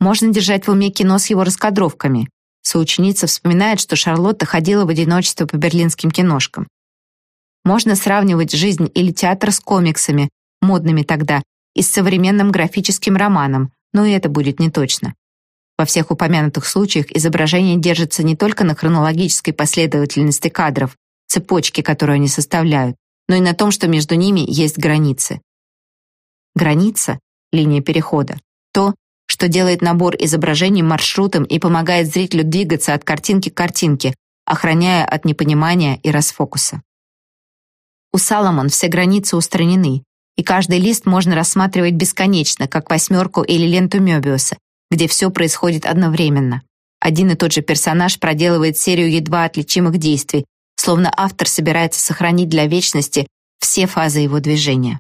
[SPEAKER 1] Можно держать в уме кино с его раскадровками. Соученица вспоминает, что Шарлотта ходила в одиночество по берлинским киношкам. Можно сравнивать жизнь или театр с комиксами, модными тогда, и с современным графическим романом, но и это будет не точно. Во всех упомянутых случаях изображение держится не только на хронологической последовательности кадров, цепочки, которую они составляют, но и на том, что между ними есть границы. Граница — линия перехода. То, что делает набор изображений маршрутом и помогает зрителю двигаться от картинки к картинке, охраняя от непонимания и расфокуса. У Саломон все границы устранены, и каждый лист можно рассматривать бесконечно, как восьмерку или ленту Мёбиуса, где все происходит одновременно. Один и тот же персонаж проделывает серию едва отличимых действий, словно автор собирается сохранить для вечности все фазы его движения.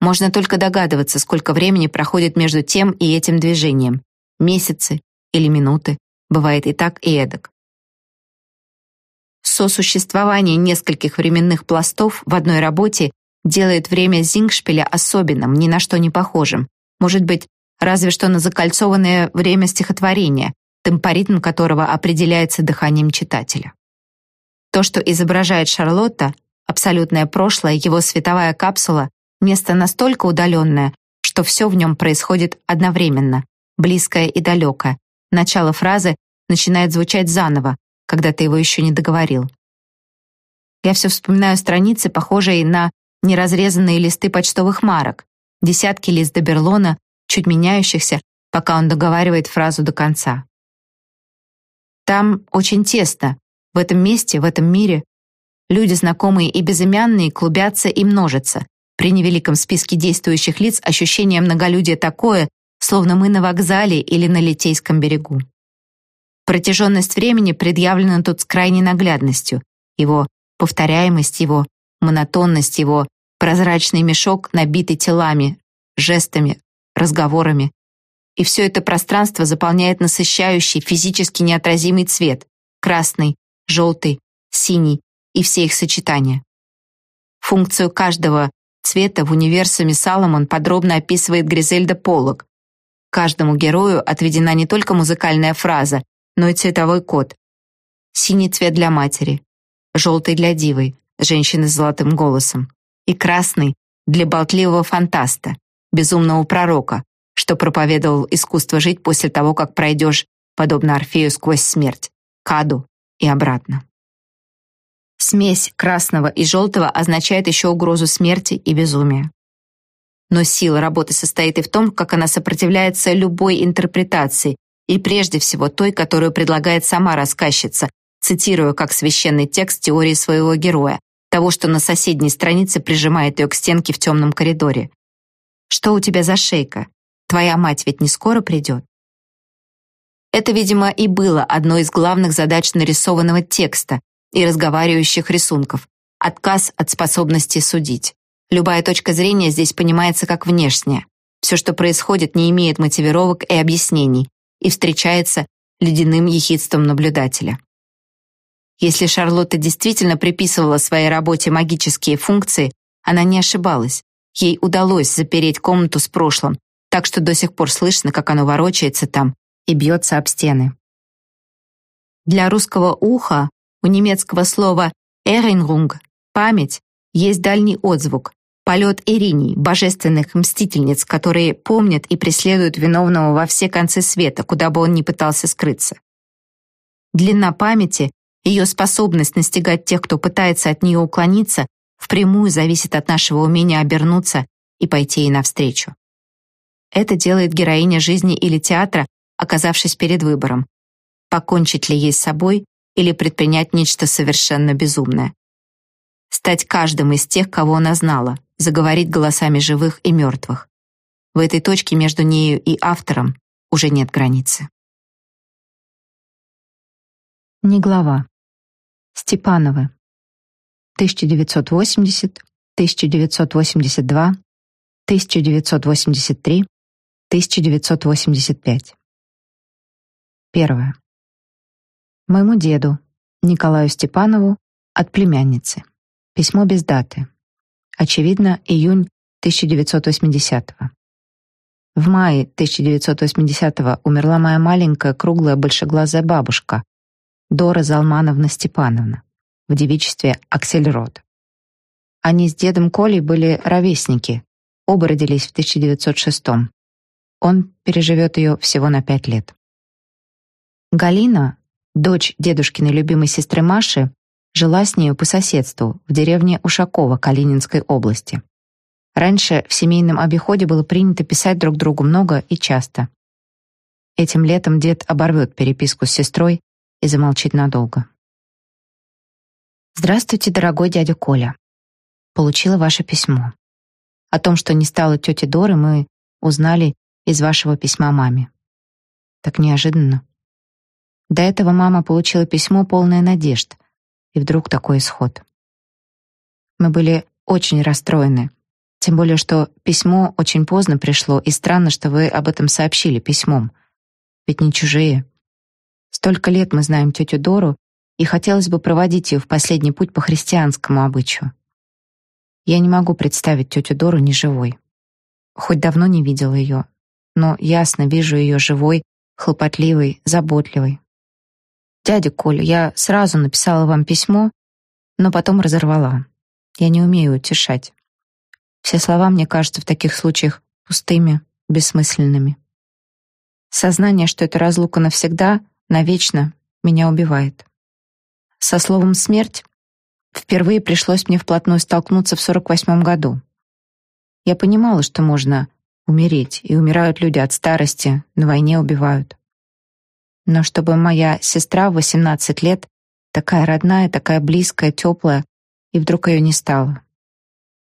[SPEAKER 1] Можно только догадываться, сколько времени проходит между тем и этим движением. Месяцы или минуты, бывает и так, и эдак. Сосуществование нескольких временных пластов в одной работе делает время Зингшпиля особенным, ни на что не похожим. Может быть, разве что на закольцованное время стихотворения, темпоритм которого определяется дыханием читателя. То, что изображает Шарлотта, абсолютное прошлое, его световая капсула, место настолько удаленное, что все в нем происходит одновременно, близкое и далекое. Начало фразы начинает звучать заново, когда ты его еще не договорил. Я все вспоминаю страницы, похожие на неразрезанные листы почтовых марок, десятки лист Доберлона, чуть меняющихся, пока он договаривает фразу до конца. Там очень тесно, в этом месте, в этом мире. Люди, знакомые и безымянные, клубятся и множатся. При невеликом списке действующих лиц ощущение многолюдия такое, словно мы на вокзале или на Литейском берегу. Протяженность времени предъявлена тут с крайней наглядностью. Его повторяемость, его монотонность, его прозрачный мешок, набитый телами, жестами, разговорами. И все это пространство заполняет насыщающий, физически неотразимый цвет — красный, желтый, синий и все их сочетания. Функцию каждого цвета в универсуме Саломон подробно описывает Гризельда Поллок. Каждому герою отведена не только музыкальная фраза, но и цветовой код. Синий цвет для матери, желтый для дивы, женщины с золотым голосом, и красный для болтливого фантаста, безумного пророка, что проповедовал искусство жить после того, как пройдешь, подобно Орфею, сквозь смерть, к аду и обратно. Смесь красного и желтого означает еще угрозу смерти и безумия. Но сила работы состоит и в том, как она сопротивляется любой интерпретации, и прежде всего той, которую предлагает сама рассказчица, цитируя как священный текст теории своего героя, того, что на соседней странице прижимает ее к стенке в темном коридоре. «Что у тебя за шейка? Твоя мать ведь не скоро придет?» Это, видимо, и было одной из главных задач нарисованного текста, и разговаривающих рисунков, отказ от способности судить. Любая точка зрения здесь понимается как внешняя. Все, что происходит, не имеет мотивировок и объяснений и встречается ледяным ехидством наблюдателя. Если Шарлотта действительно приписывала своей работе магические функции, она не ошибалась. Ей удалось запереть комнату с прошлым, так что до сих пор слышно, как оно ворочается там и бьется об стены. Для русского уха у немецкого слова «Erinnerung» — «память» есть дальний отзвук, полет Ириней, божественных мстительниц, которые помнят и преследуют виновного во все концы света, куда бы он ни пытался скрыться. Длина памяти, ее способность настигать тех, кто пытается от нее уклониться, впрямую зависит от нашего умения обернуться и пойти ей навстречу. Это делает героиня жизни или театра, оказавшись перед выбором, покончить ли ей с собой или предпринять нечто совершенно безумное. Стать каждым из тех, кого она знала, заговорить голосами живых и мертвых. В этой точке между нею и автором уже нет границы.
[SPEAKER 2] Не глава. Степановы. 1980, 1982, 1983, 1985. Первое. Моему деду, Николаю Степанову, от племянницы. Письмо без даты. Очевидно, июнь 1980-го. В мае 1980-го умерла моя маленькая, круглая, большеглазая бабушка, Дора Залмановна Степановна, в девичестве Аксельрод. Они с дедом Колей были ровесники, оба родились в 1906-м. Он переживет ее всего на пять лет. Галина, Дочь дедушкиной любимой сестры Маши жила с нею по соседству в деревне Ушакова Калининской области. Раньше в семейном обиходе было принято писать друг другу много и часто. Этим летом дед оборвет переписку с сестрой и замолчит надолго. Здравствуйте, дорогой дядя Коля. Получила ваше письмо. О том, что не стало тети Доры, мы узнали из вашего письма маме. Так неожиданно. До этого мама получила письмо, полное надежд, и вдруг такой исход. Мы были очень расстроены, тем более что письмо очень поздно пришло, и странно, что вы об этом сообщили письмом. Ведь не чужие. Столько лет мы знаем тетю Дору, и хотелось бы проводить ее в последний путь по христианскому обычаю. Я не могу представить тетю Дору неживой. Хоть давно не видела ее, но ясно вижу ее живой, хлопотливой, заботливой, «Дядя Коля, я сразу написала вам письмо, но потом разорвала. Я не умею утешать. Все слова мне кажутся в таких случаях пустыми, бессмысленными. Сознание, что это разлука навсегда, навечно, меня убивает. Со словом «смерть» впервые пришлось мне вплотную столкнуться в 48 году. Я понимала, что можно умереть, и умирают люди от старости, на войне убивают. Но чтобы моя сестра в 18 лет, такая родная, такая близкая, теплая, и вдруг ее не стало.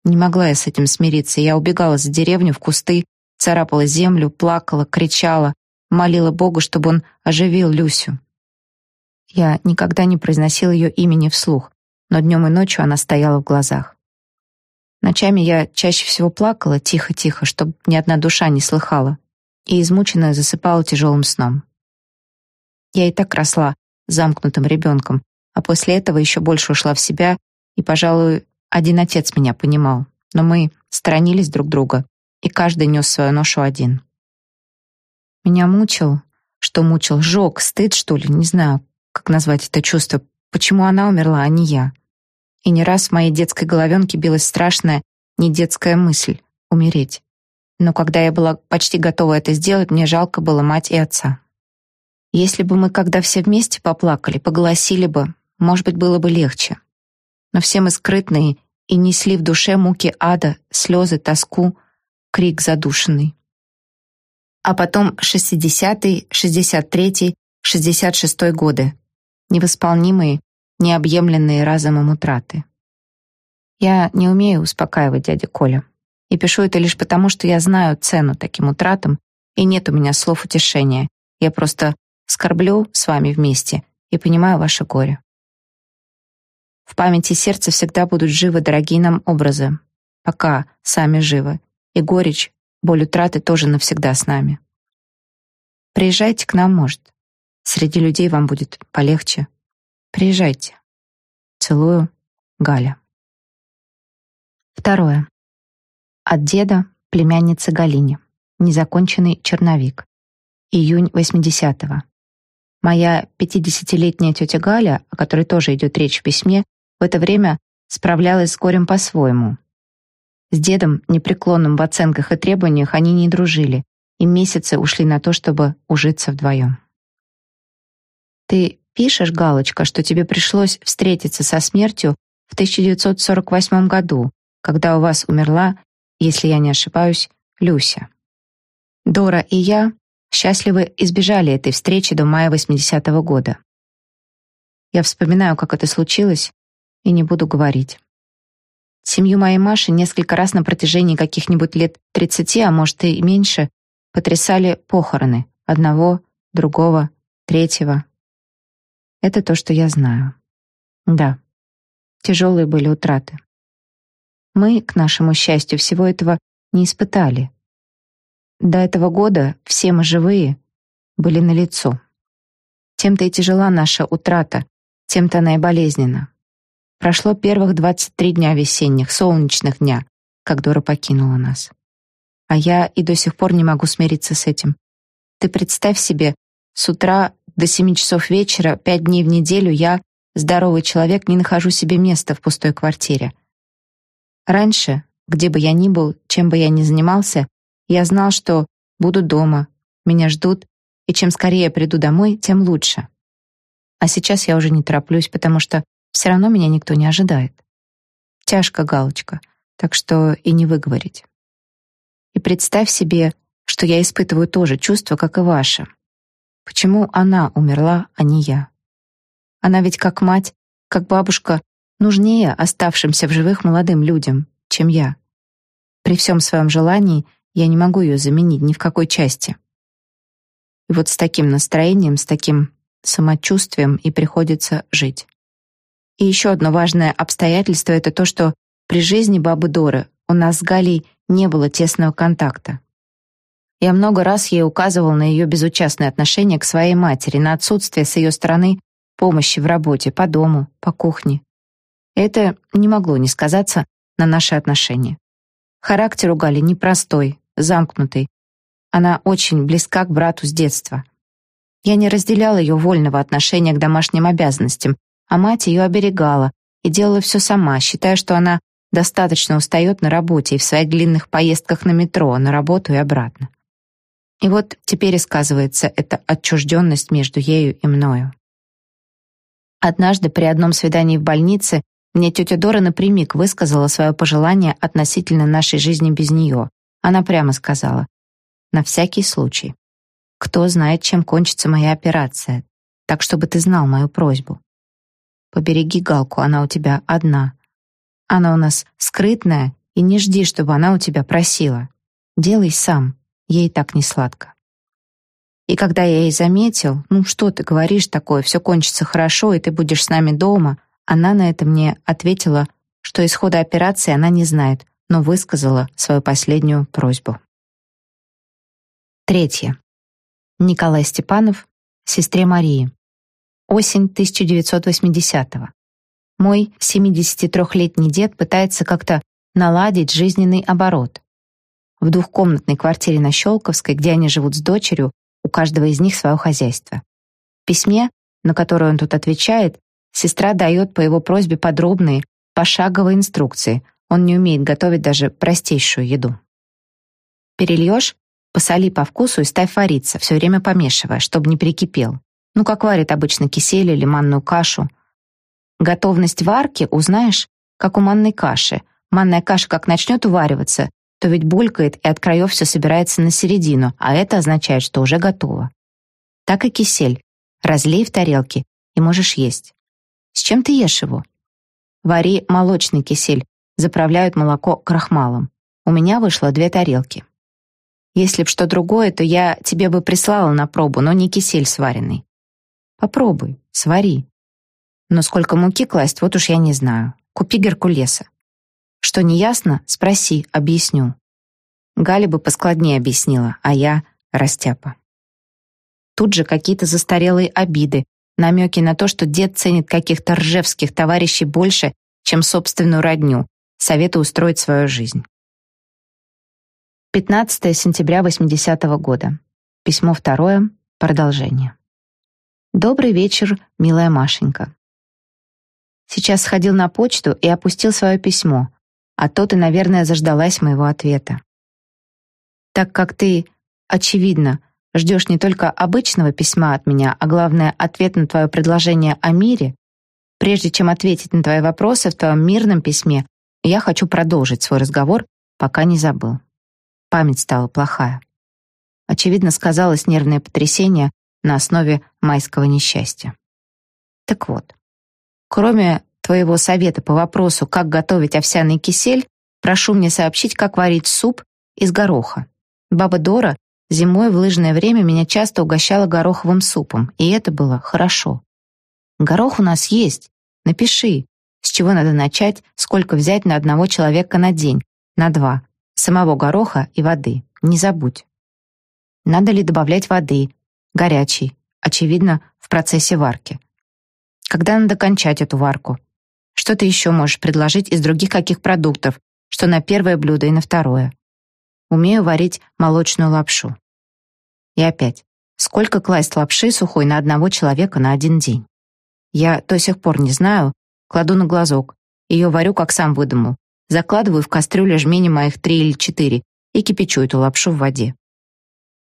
[SPEAKER 2] Не могла я с этим смириться. Я убегала за деревню в кусты, царапала землю, плакала, кричала, молила Бога, чтобы он оживил Люсю. Я никогда не произносила ее имени вслух, но днем и ночью она стояла в глазах. Ночами я чаще всего плакала тихо-тихо, чтобы ни одна душа не слыхала, и измученная засыпала тяжелым сном. Я и так росла замкнутым ребенком, а после этого еще больше ушла в себя, и, пожалуй, один отец меня понимал. Но мы
[SPEAKER 1] сторонились друг друга, и каждый нес свою ношу один. Меня мучил, что мучил, жёг, стыд, что ли, не знаю, как назвать это чувство, почему она умерла, а не я. И не раз в моей детской головенке билась страшная, не детская мысль — умереть. Но когда я была почти готова это сделать, мне жалко было мать и отца. Если бы мы когда все вместе поплакали, поголосили бы, может быть, было бы легче. Но все мы скрытные и несли в душе муки ада, слезы, тоску, крик задушенный. А потом 60-й, 63-й, 66-й годы. Невосполнимые, необъемленные разумом утраты. Я не умею успокаивать дядя Коля. И пишу это лишь потому, что я знаю цену таким утратам, и нет у меня слов утешения. Я просто скорблю с вами вместе и понимаю ваше горе. В памяти сердца всегда будут живы дорогие нам образы, пока сами живы, и горечь, боль утраты тоже навсегда с нами. Приезжайте к нам, может. Среди людей вам будет полегче. Приезжайте. Целую, Галя. Второе. От деда племяннице Галине. Незаконченный черновик. Июнь 80-го. Моя 50-летняя тетя Галя, о которой тоже идет речь в письме, в это время справлялась с горем по-своему. С дедом, непреклонным в оценках и требованиях, они не дружили, и месяцы ушли на то, чтобы ужиться вдвоем. Ты пишешь, Галочка, что тебе пришлось встретиться со смертью в 1948 году, когда у вас умерла, если я не ошибаюсь, Люся. Дора и я счастливо избежали этой встречи до мая 80-го года. Я вспоминаю, как это случилось, и не буду говорить. Семью моей Маши несколько раз на протяжении каких-нибудь лет 30, а может и меньше, потрясали похороны одного, другого, третьего. Это то, что я знаю. Да, тяжелые были утраты. Мы, к нашему счастью, всего этого не испытали. До этого года все мы живые были на лицо. Тем-то и тяжела наша утрата, тем-то она и болезненна. Прошло первых 23 дня весенних, солнечных дня, как Дора покинула нас. А я и до сих пор не могу смириться с этим. Ты представь себе, с утра до семи часов вечера, пять дней в неделю я, здоровый человек, не нахожу себе места в пустой квартире. Раньше, где бы я ни был, чем бы я ни занимался, я знал, что буду дома, меня ждут, и чем скорее я приду домой, тем лучше. А сейчас я уже не тороплюсь, потому что все равно меня никто не ожидает. Тяжко, галочка, так что и не выговорить. И представь себе, что я испытываю то же чувство, как и ваше. Почему она умерла, а не я? Она ведь как мать, как бабушка, нужнее оставшимся в живых молодым людям, чем я. При всем своем желании я не могу ее заменить ни в какой части. И вот с таким настроением, с таким самочувствием и приходится жить. И еще одно важное обстоятельство — это то, что при жизни бабы Доры у нас с Галей не было тесного контакта. Я много раз ей указывал на ее безучастное отношение к своей матери, на отсутствие с ее стороны помощи в работе, по дому, по кухне. Это не могло не сказаться на наши отношения. Характер у Гали непростой, замкнутый. Она очень близка к брату с детства. Я не разделял ее вольного отношения к домашним обязанностям, а мать ее оберегала и делала все сама, считая, что она достаточно устает на работе и в своих длинных поездках на метро, на работу и обратно. И вот теперь и сказывается эта отчужденность между ею и мною. Однажды при одном свидании в больнице мне тетя Дора напрямик высказала свое пожелание относительно нашей жизни без нее. Она прямо сказала, «На всякий случай. Кто знает, чем кончится моя операция, так чтобы ты знал мою просьбу. Побереги Галку, она у тебя одна. Она у нас скрытная, и не жди, чтобы она у тебя просила. Делай сам, ей так не сладко. И когда я ей заметил, ну что ты говоришь такое, все кончится хорошо, и ты будешь с нами дома, она на это мне ответила, что исхода операции она не знает, но высказала свою последнюю просьбу. Третье. Николай Степанов, сестре Марии. Осень 1980-го. Мой 73-летний дед пытается как-то наладить жизненный оборот. В двухкомнатной квартире на Щелковской, где они живут с дочерью, у каждого из них свое хозяйство. В письме, на которое он тут отвечает, сестра дает по его просьбе подробные, пошаговые инструкции. Он не умеет готовить даже простейшую еду. Перельешь, посоли по вкусу и ставь вариться, все время помешивая, чтобы не перекипел. Ну, как варит обычно кисель или манную кашу. Готовность варки узнаешь, как у манной каши. Манная каша как начнет увариваться, то ведь булькает и от краев все собирается на середину, а это означает, что уже готово. Так и кисель. Разлей в тарелке, и можешь есть. С чем ты ешь его? Вари молочный кисель, заправляют молоко крахмалом. У меня вышло две тарелки. Если б что другое, то я тебе бы прислала на пробу, но не кисель сваренный. Попробуй, свари. Но сколько муки класть, вот уж я не знаю. Купи геркулеса. Что не ясно, спроси, объясню. Галя бы поскладнее объяснила, а я — растяпа. Тут же какие-то застарелые обиды, намеки на то, что дед ценит каких-то ржевских товарищей больше, чем собственную родню, советы устроить свою жизнь. 15 сентября 80 -го года. Письмо второе. Продолжение. Добрый вечер, милая Машенька. Сейчас сходил на почту и опустил свое письмо, а то ты, наверное, заждалась моего ответа. Так как ты, очевидно, ждешь не только обычного письма от меня, а главное, ответ на твое предложение о мире, прежде чем ответить на твои вопросы в твоем мирном письме, я хочу продолжить свой разговор, пока не забыл. Память стала плохая. Очевидно, сказалось нервное потрясение на основе майского несчастья. Так вот, кроме твоего совета по вопросу, как готовить овсяный кисель, прошу мне сообщить, как варить суп из гороха. Баба Дора зимой в лыжное время меня часто угощала гороховым супом, и это было хорошо. Горох у нас есть. Напиши, с чего надо начать, сколько взять на одного человека на день, на два, самого гороха и воды. Не забудь. Надо ли добавлять воды? Горячей. Очевидно, в процессе варки. Когда надо кончать эту варку? Что ты еще можешь предложить из других каких продуктов, что на первое блюдо и на второе? Умею варить молочную лапшу. И опять, сколько класть лапши сухой на одного человека на один день? Я до сих пор не знаю, кладу на глазок. Ее варю, как сам выдумал, закладываю в кастрюлю жмени моих три или четыре и кипячу эту лапшу в воде.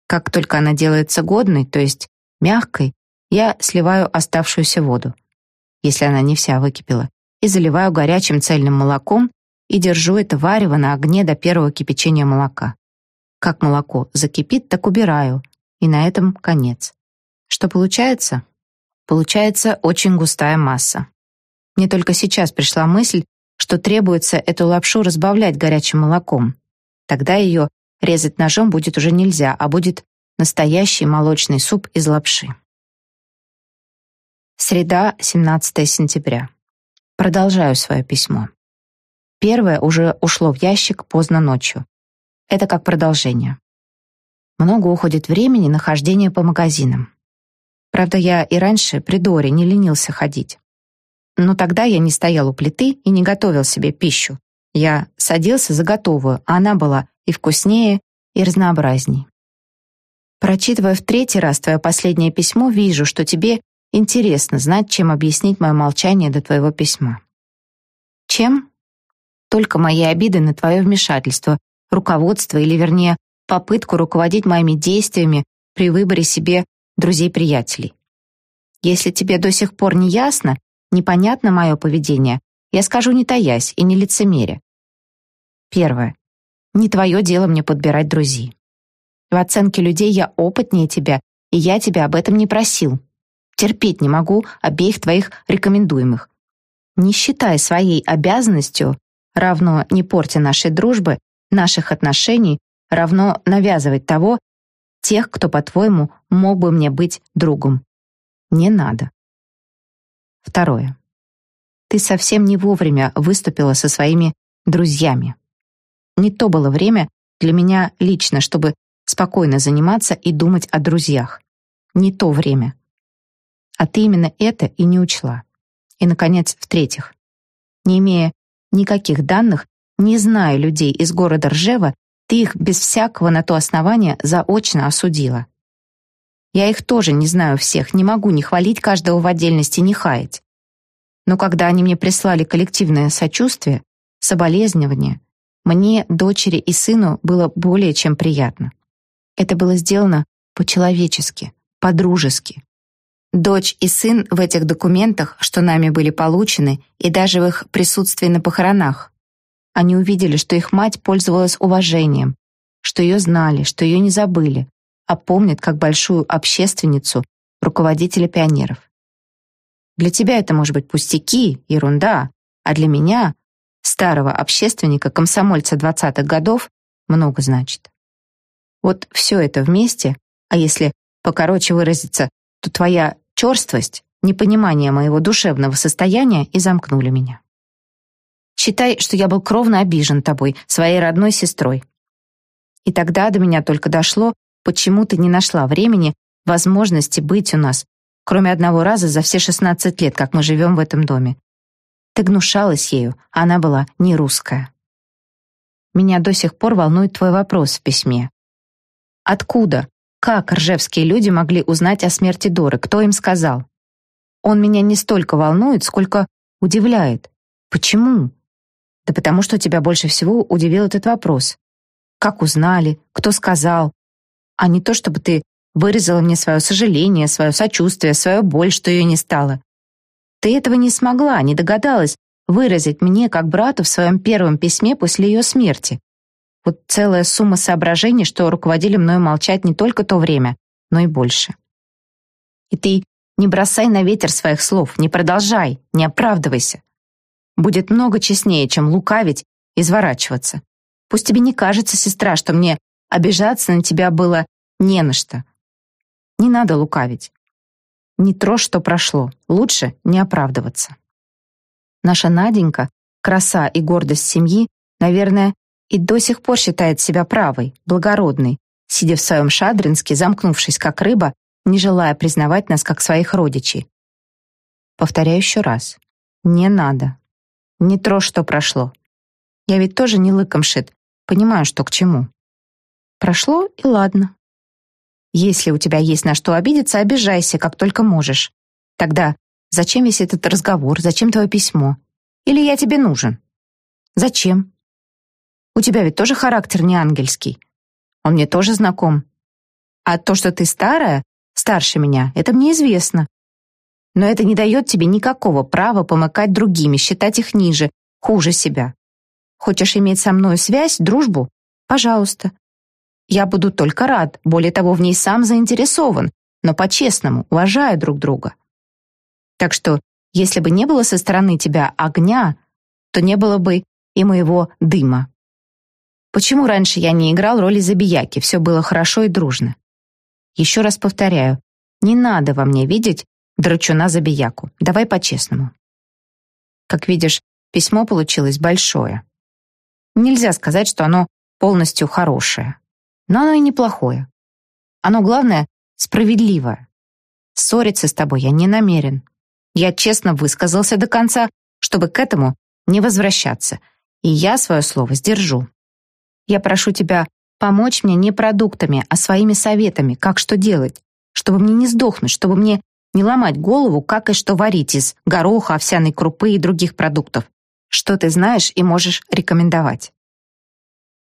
[SPEAKER 1] Как только она делается годной, то есть мягкой, я сливаю оставшуюся воду, если она не вся выкипела, и заливаю горячим цельным молоком и держу это варево на огне до первого кипячения молока. Как молоко закипит, так убираю, и на этом конец. Что получается? Получается очень густая масса. Мне только сейчас пришла мысль, что требуется эту лапшу разбавлять горячим молоком. Тогда ее резать ножом будет уже нельзя, а будет настоящий молочный суп из лапши. Среда, 17 сентября. Продолжаю свое письмо. Первое уже ушло в ящик поздно ночью. Это как продолжение. Много уходит времени на хождение по магазинам. Правда, я и раньше при Доре не ленился ходить. Но тогда я не стоял у плиты и не готовил себе пищу. Я садился за готовую, а она была и вкуснее, и разнообразней. Прочитывая в третий раз твое последнее письмо, вижу, что тебе интересно знать, чем объяснить мое молчание до твоего письма. Чем? Только мои обиды на твое вмешательство, руководство или, вернее, попытку руководить моими действиями при выборе себе друзей-приятелей. Если тебе до сих пор не ясно, непонятно мое поведение, я скажу не таясь и не лицемеря. Первое. Не твое дело мне подбирать друзей. В оценке людей я опытнее тебя, и я тебя об этом не просил. Терпеть не могу обеих твоих рекомендуемых. Не считай своей обязанностью, равно не портя нашей дружбы, наших отношений, равно навязывать того, тех, кто, по-твоему, мог бы мне быть другом. Не надо. Второе. Ты совсем не вовремя выступила со своими друзьями. Не то было время для меня лично, чтобы спокойно заниматься и думать о друзьях. Не то время. А ты именно это и не учла. И, наконец, в-третьих, не имея никаких данных, Не зная людей из города Ржева, ты их без всякого на то основания заочно осудила. Я их тоже не знаю всех, не могу ни хвалить каждого в отдельности, ни хаять. Но когда они мне прислали коллективное сочувствие, соболезнование, мне, дочери и сыну было более чем приятно. Это было сделано по-человечески, по-дружески. Дочь и сын в этих документах, что нами были получены, и даже в их присутствии на похоронах. Они увидели, что их мать пользовалась уважением, что ее знали, что ее не забыли, а помнят как большую общественницу, руководителя пионеров. Для тебя это может быть пустяки, ерунда, а для меня, старого общественника, комсомольца 20-х годов, много значит. Вот все это вместе, а если покороче выразиться, то твоя черствость, непонимание моего душевного состояния и замкнули меня. Считай, что я был кровно обижен тобой, своей родной сестрой. И тогда до меня только дошло, почему ты не нашла времени, возможности быть у нас, кроме одного раза за все 16 лет, как мы живем в этом доме. Ты гнушалась ею, а она была не русская. Меня до сих пор волнует твой вопрос в письме. Откуда, как ржевские люди могли узнать о смерти Доры? Кто им сказал? Он меня не столько волнует, сколько удивляет. Почему? Да потому что тебя больше всего удивил этот вопрос. Как узнали? Кто сказал? А не то, чтобы ты Вырезала мне свое сожаление, свое сочувствие, свою боль, что ее не стало. Ты этого не смогла, не догадалась выразить мне как брату в своем первом письме после ее смерти. Вот целая сумма соображений, что руководили мною молчать не только то время, но и больше. И ты не бросай на ветер своих слов, не продолжай, не оправдывайся. Будет много честнее, чем лукавить, изворачиваться. Пусть тебе не кажется, сестра, что мне обижаться на тебя было не на что. Не надо лукавить. Не трожь, что прошло. Лучше не оправдываться. Наша Наденька, краса и гордость семьи, наверное, и до сих пор считает себя правой, благородной, сидя в своем шадринске, замкнувшись как рыба, не желая признавать нас как своих родичей. Повторяю еще раз. Не надо. Не трожь, что прошло. Я ведь тоже не лыком шит, понимаю, что к чему. Прошло, и ладно. Если у тебя есть на что обидеться, обижайся, как только можешь. Тогда зачем весь этот разговор, зачем твое письмо? Или я тебе нужен? Зачем? У тебя ведь тоже характер не ангельский. Он мне тоже знаком. А то, что ты старая, старше меня, это мне известно. Но это не дает тебе никакого права помыкать другими, считать их ниже, хуже себя. Хочешь иметь со мной связь, дружбу? Пожалуйста. Я буду только рад, более того, в ней сам заинтересован, но по-честному, уважая друг друга. Так что, если бы не было со стороны тебя огня, то не было бы и моего дыма. Почему раньше я не играл роли забияки, все было хорошо и дружно? Еще раз повторяю, не надо во мне видеть драчуна-забияку. Давай по-честному. Как видишь, письмо получилось большое. Нельзя сказать, что оно полностью хорошее. Но оно и неплохое. Оно, главное, справедливое. Ссориться с тобой я не намерен. Я честно высказался до конца, чтобы к этому не возвращаться, и я свое слово сдержу. Я прошу тебя помочь мне не продуктами, а своими советами, как что делать, чтобы мне не сдохнуть, чтобы мне не ломать голову, как и что варить из гороха, овсяной крупы и других продуктов. Что ты знаешь и можешь рекомендовать.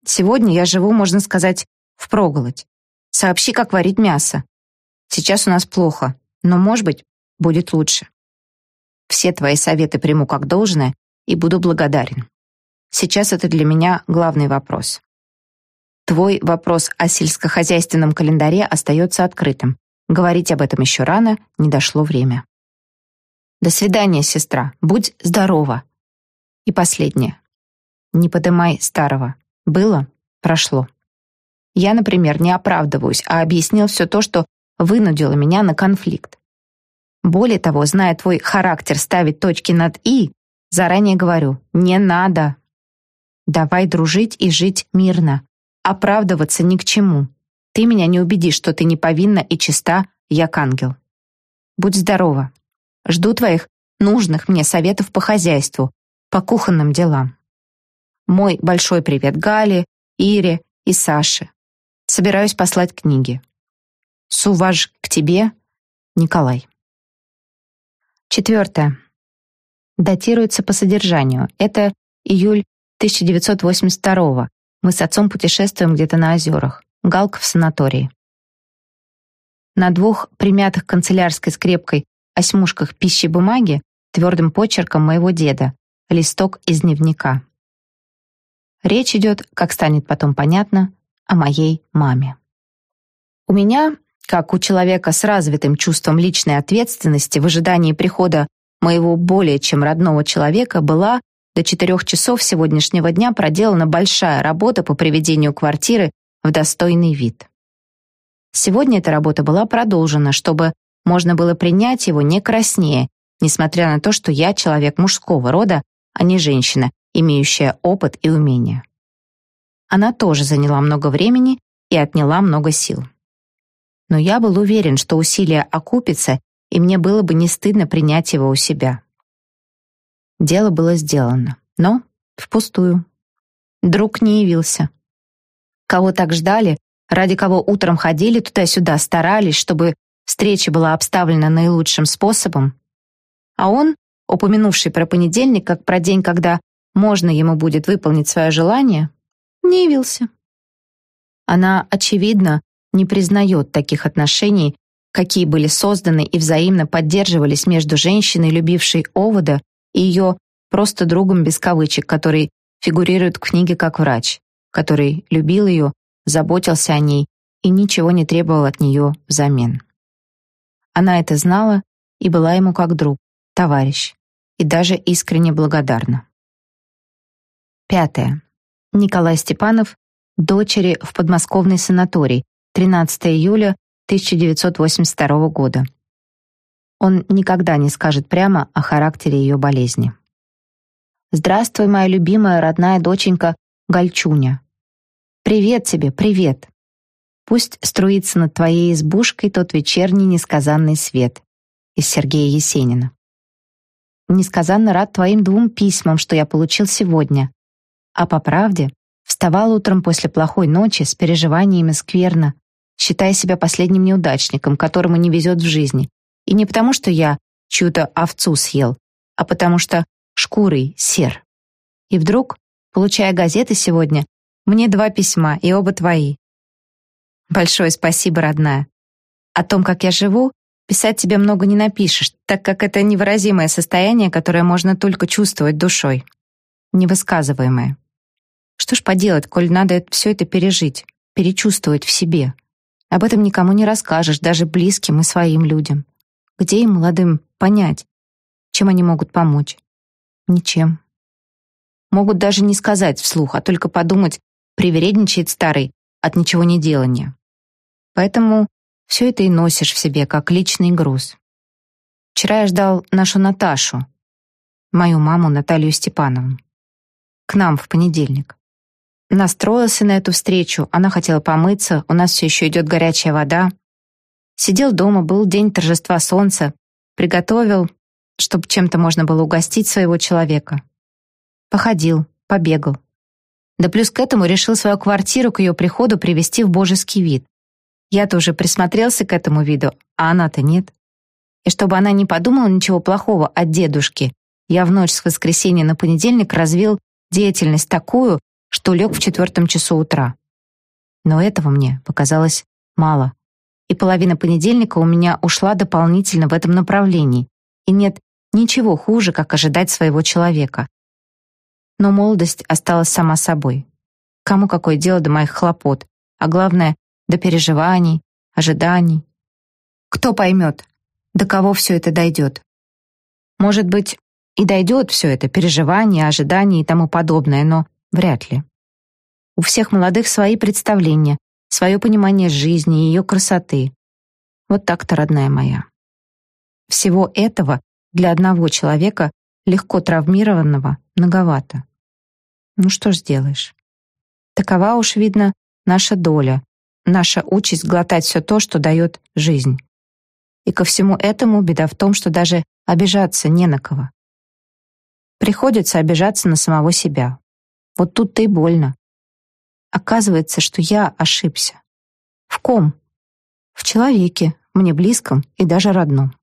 [SPEAKER 1] Сегодня я живу, можно сказать, впроголодь. Сообщи, как варить мясо. Сейчас у нас плохо, но, может быть, будет лучше. Все твои советы приму как должное и буду благодарен. Сейчас это для меня главный вопрос. Твой вопрос о сельскохозяйственном календаре остается открытым. Говорить об этом еще рано, не дошло время. До свидания, сестра. Будь здорова. И последнее. Не подымай старого. Было, прошло. Я, например, не оправдываюсь, а объяснил все то, что вынудило меня на конфликт. Более того, зная твой характер ставить точки над «и», заранее говорю, не надо. Давай дружить и жить мирно. Оправдываться ни к чему. Ты меня не убедишь, что ты не повинна и чиста, як ангел. Будь здорова. Жду твоих нужных мне советов по хозяйству, по кухонным делам. Мой большой привет Гале, Ире и Саше. Собираюсь послать книги. Суваж к тебе, Николай. Четвертое. Датируется по содержанию. Это июль 1982 Мы с отцом путешествуем где-то на озерах. Галка в санатории. На двух примятых канцелярской скрепкой осьмушках пищи бумаги твердым почерком моего деда, листок из дневника. Речь идет, как станет потом понятно, о моей маме. У меня, как у человека с развитым чувством личной ответственности в ожидании прихода моего более чем родного человека, была до четырех часов сегодняшнего дня проделана большая работа по приведению квартиры в достойный вид. Сегодня эта работа была продолжена, чтобы можно было принять его не краснее, несмотря на то, что я человек мужского рода, а не женщина, имеющая опыт и умения. Она тоже заняла много времени и отняла много сил. Но я был уверен, что усилие окупится, и мне было бы не стыдно принять его у себя. Дело было сделано, но впустую. Друг не явился. Кого так ждали, ради кого утром ходили туда-сюда, старались, чтобы встреча была обставлена наилучшим способом, а он, упомянувший про понедельник как про день, когда можно ему будет выполнить свое желание, не явился. Она, очевидно, не признает таких отношений, какие были созданы и взаимно поддерживались между женщиной, любившей овода, и ее просто другом без кавычек, который фигурирует в книге как врач, который любил ее, заботился о ней и ничего не требовал от нее взамен. Она это знала и была ему как друг, товарищ, и даже искренне благодарна. Пятое. Николай Степанов, дочери в подмосковный санаторий, 13 июля 1982 года. Он никогда не скажет прямо о характере ее болезни. «Здравствуй, моя любимая родная доченька Гальчуня. Привет тебе, привет. Пусть струится над твоей избушкой тот вечерний несказанный свет» из Сергея Есенина. Несказанно рад твоим двум письмам, что я получил сегодня. А по правде, вставал утром после плохой ночи с переживаниями скверно, считая себя последним неудачником, которому не везет в жизни. И не потому, что я чью-то овцу съел, а потому что шкурой сер. И вдруг, получая газеты сегодня, мне два письма, и оба твои. Большое спасибо, родная. О том, как я живу, Писать тебе много не напишешь, так как это невыразимое состояние, которое можно только чувствовать душой. Невысказываемое. Что ж поделать, коль надо все это пережить, перечувствовать в себе. Об этом никому не расскажешь, даже близким и своим людям. Где им, молодым, понять, чем они могут помочь? Ничем. Могут даже не сказать вслух, а только подумать, привередничает старый от ничего не делания. Поэтому все это и носишь в себе, как личный груз. Вчера я ждал нашу Наташу, мою маму Наталью Степановну, к нам в понедельник. Настроился на эту встречу, она хотела помыться, у нас все еще идет горячая вода. Сидел дома, был день торжества солнца, приготовил, чтобы чем-то можно было угостить своего человека. Походил, побегал. Да плюс к этому решил свою квартиру к ее приходу привести в божеский вид. Я-то уже присмотрелся к этому виду, а она-то нет. И чтобы она не подумала ничего плохого от дедушки, я в ночь с воскресенья на понедельник развил деятельность такую, что лег в четвертом часу утра. Но этого мне показалось мало. И половина понедельника у меня ушла дополнительно в этом направлении. И нет ничего хуже, как ожидать своего человека. Но молодость осталась сама собой. Кому какое дело до моих хлопот, а главное, до переживаний, ожиданий. Кто поймет, до кого все это дойдет? Может быть, и дойдет все это, переживания, ожидания и тому подобное, но вряд ли. У всех молодых свои представления, свое понимание жизни и ее красоты. Вот так-то, родная моя. Всего этого для одного человека, легко травмированного, многовато. Ну что ж сделаешь? Такова уж, видно, наша доля, наша участь глотать все то, что дает жизнь. И ко всему этому беда в том, что даже обижаться не на кого. Приходится обижаться на самого себя. Вот тут-то и больно. Оказывается, что я ошибся. В ком? В человеке, мне близком и даже родном.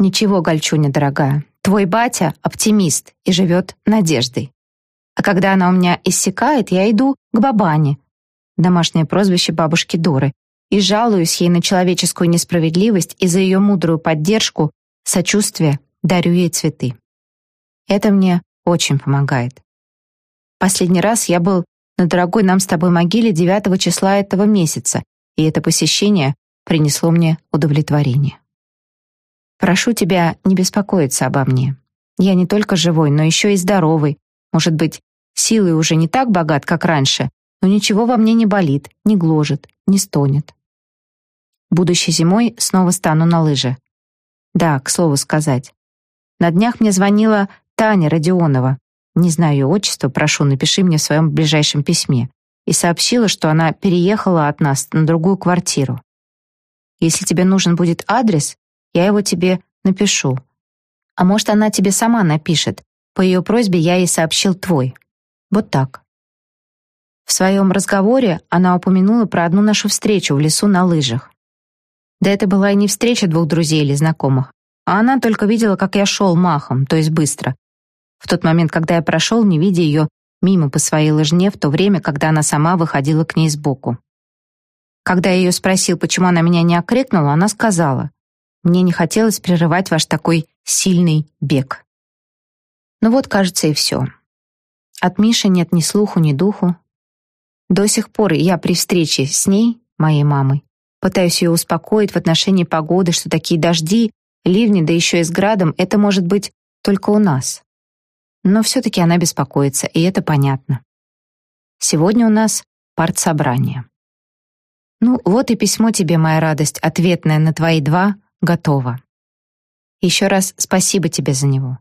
[SPEAKER 1] Ничего, Гальчуня, дорогая, твой батя — оптимист и живет надеждой. А когда она у меня иссякает, я иду к бабане, домашнее прозвище бабушки Доры, и жалуюсь ей на человеческую несправедливость и за ее мудрую поддержку, сочувствие, дарю ей цветы. Это мне очень помогает. Последний раз я был на дорогой нам с тобой могиле 9 числа этого месяца, и это посещение принесло мне удовлетворение. Прошу тебя не беспокоиться обо мне. Я не только живой, но еще и здоровый. Может быть, силой уже не так богат, как раньше, но ничего во мне не болит, не гложет, не стонет. Будущей зимой снова стану на лыжи. Да, к слову сказать. На днях мне звонила Таня Родионова. Не знаю ее отчество, прошу, напиши мне в своем ближайшем письме. И сообщила, что она переехала от нас на другую квартиру. Если тебе нужен будет адрес, я его тебе напишу. А может, она тебе сама напишет. По ее просьбе я ей сообщил твой. Вот так. В своем разговоре она упомянула про одну нашу встречу в лесу на лыжах. Да это была и не встреча двух друзей или знакомых, а она только видела, как я шел махом, то есть быстро. В тот момент, когда я прошел, не видя ее, мимо по своей лыжне, в то время, когда она сама выходила к ней сбоку. Когда я ее спросил, почему она меня не окрикнула, она сказала, «Мне не хотелось прерывать ваш такой сильный бег». Ну вот, кажется, и все. От Миши нет ни слуху, ни духу. До сих пор я при встрече с ней, моей мамой, пытаюсь ее успокоить в отношении погоды, что такие дожди, ливни, да еще и с градом, это может быть только у нас. Но все-таки она беспокоится, и это понятно. Сегодня у нас партсобрание. Ну, вот и письмо тебе, моя радость, ответное на твои два, готово. Еще раз спасибо тебе за него.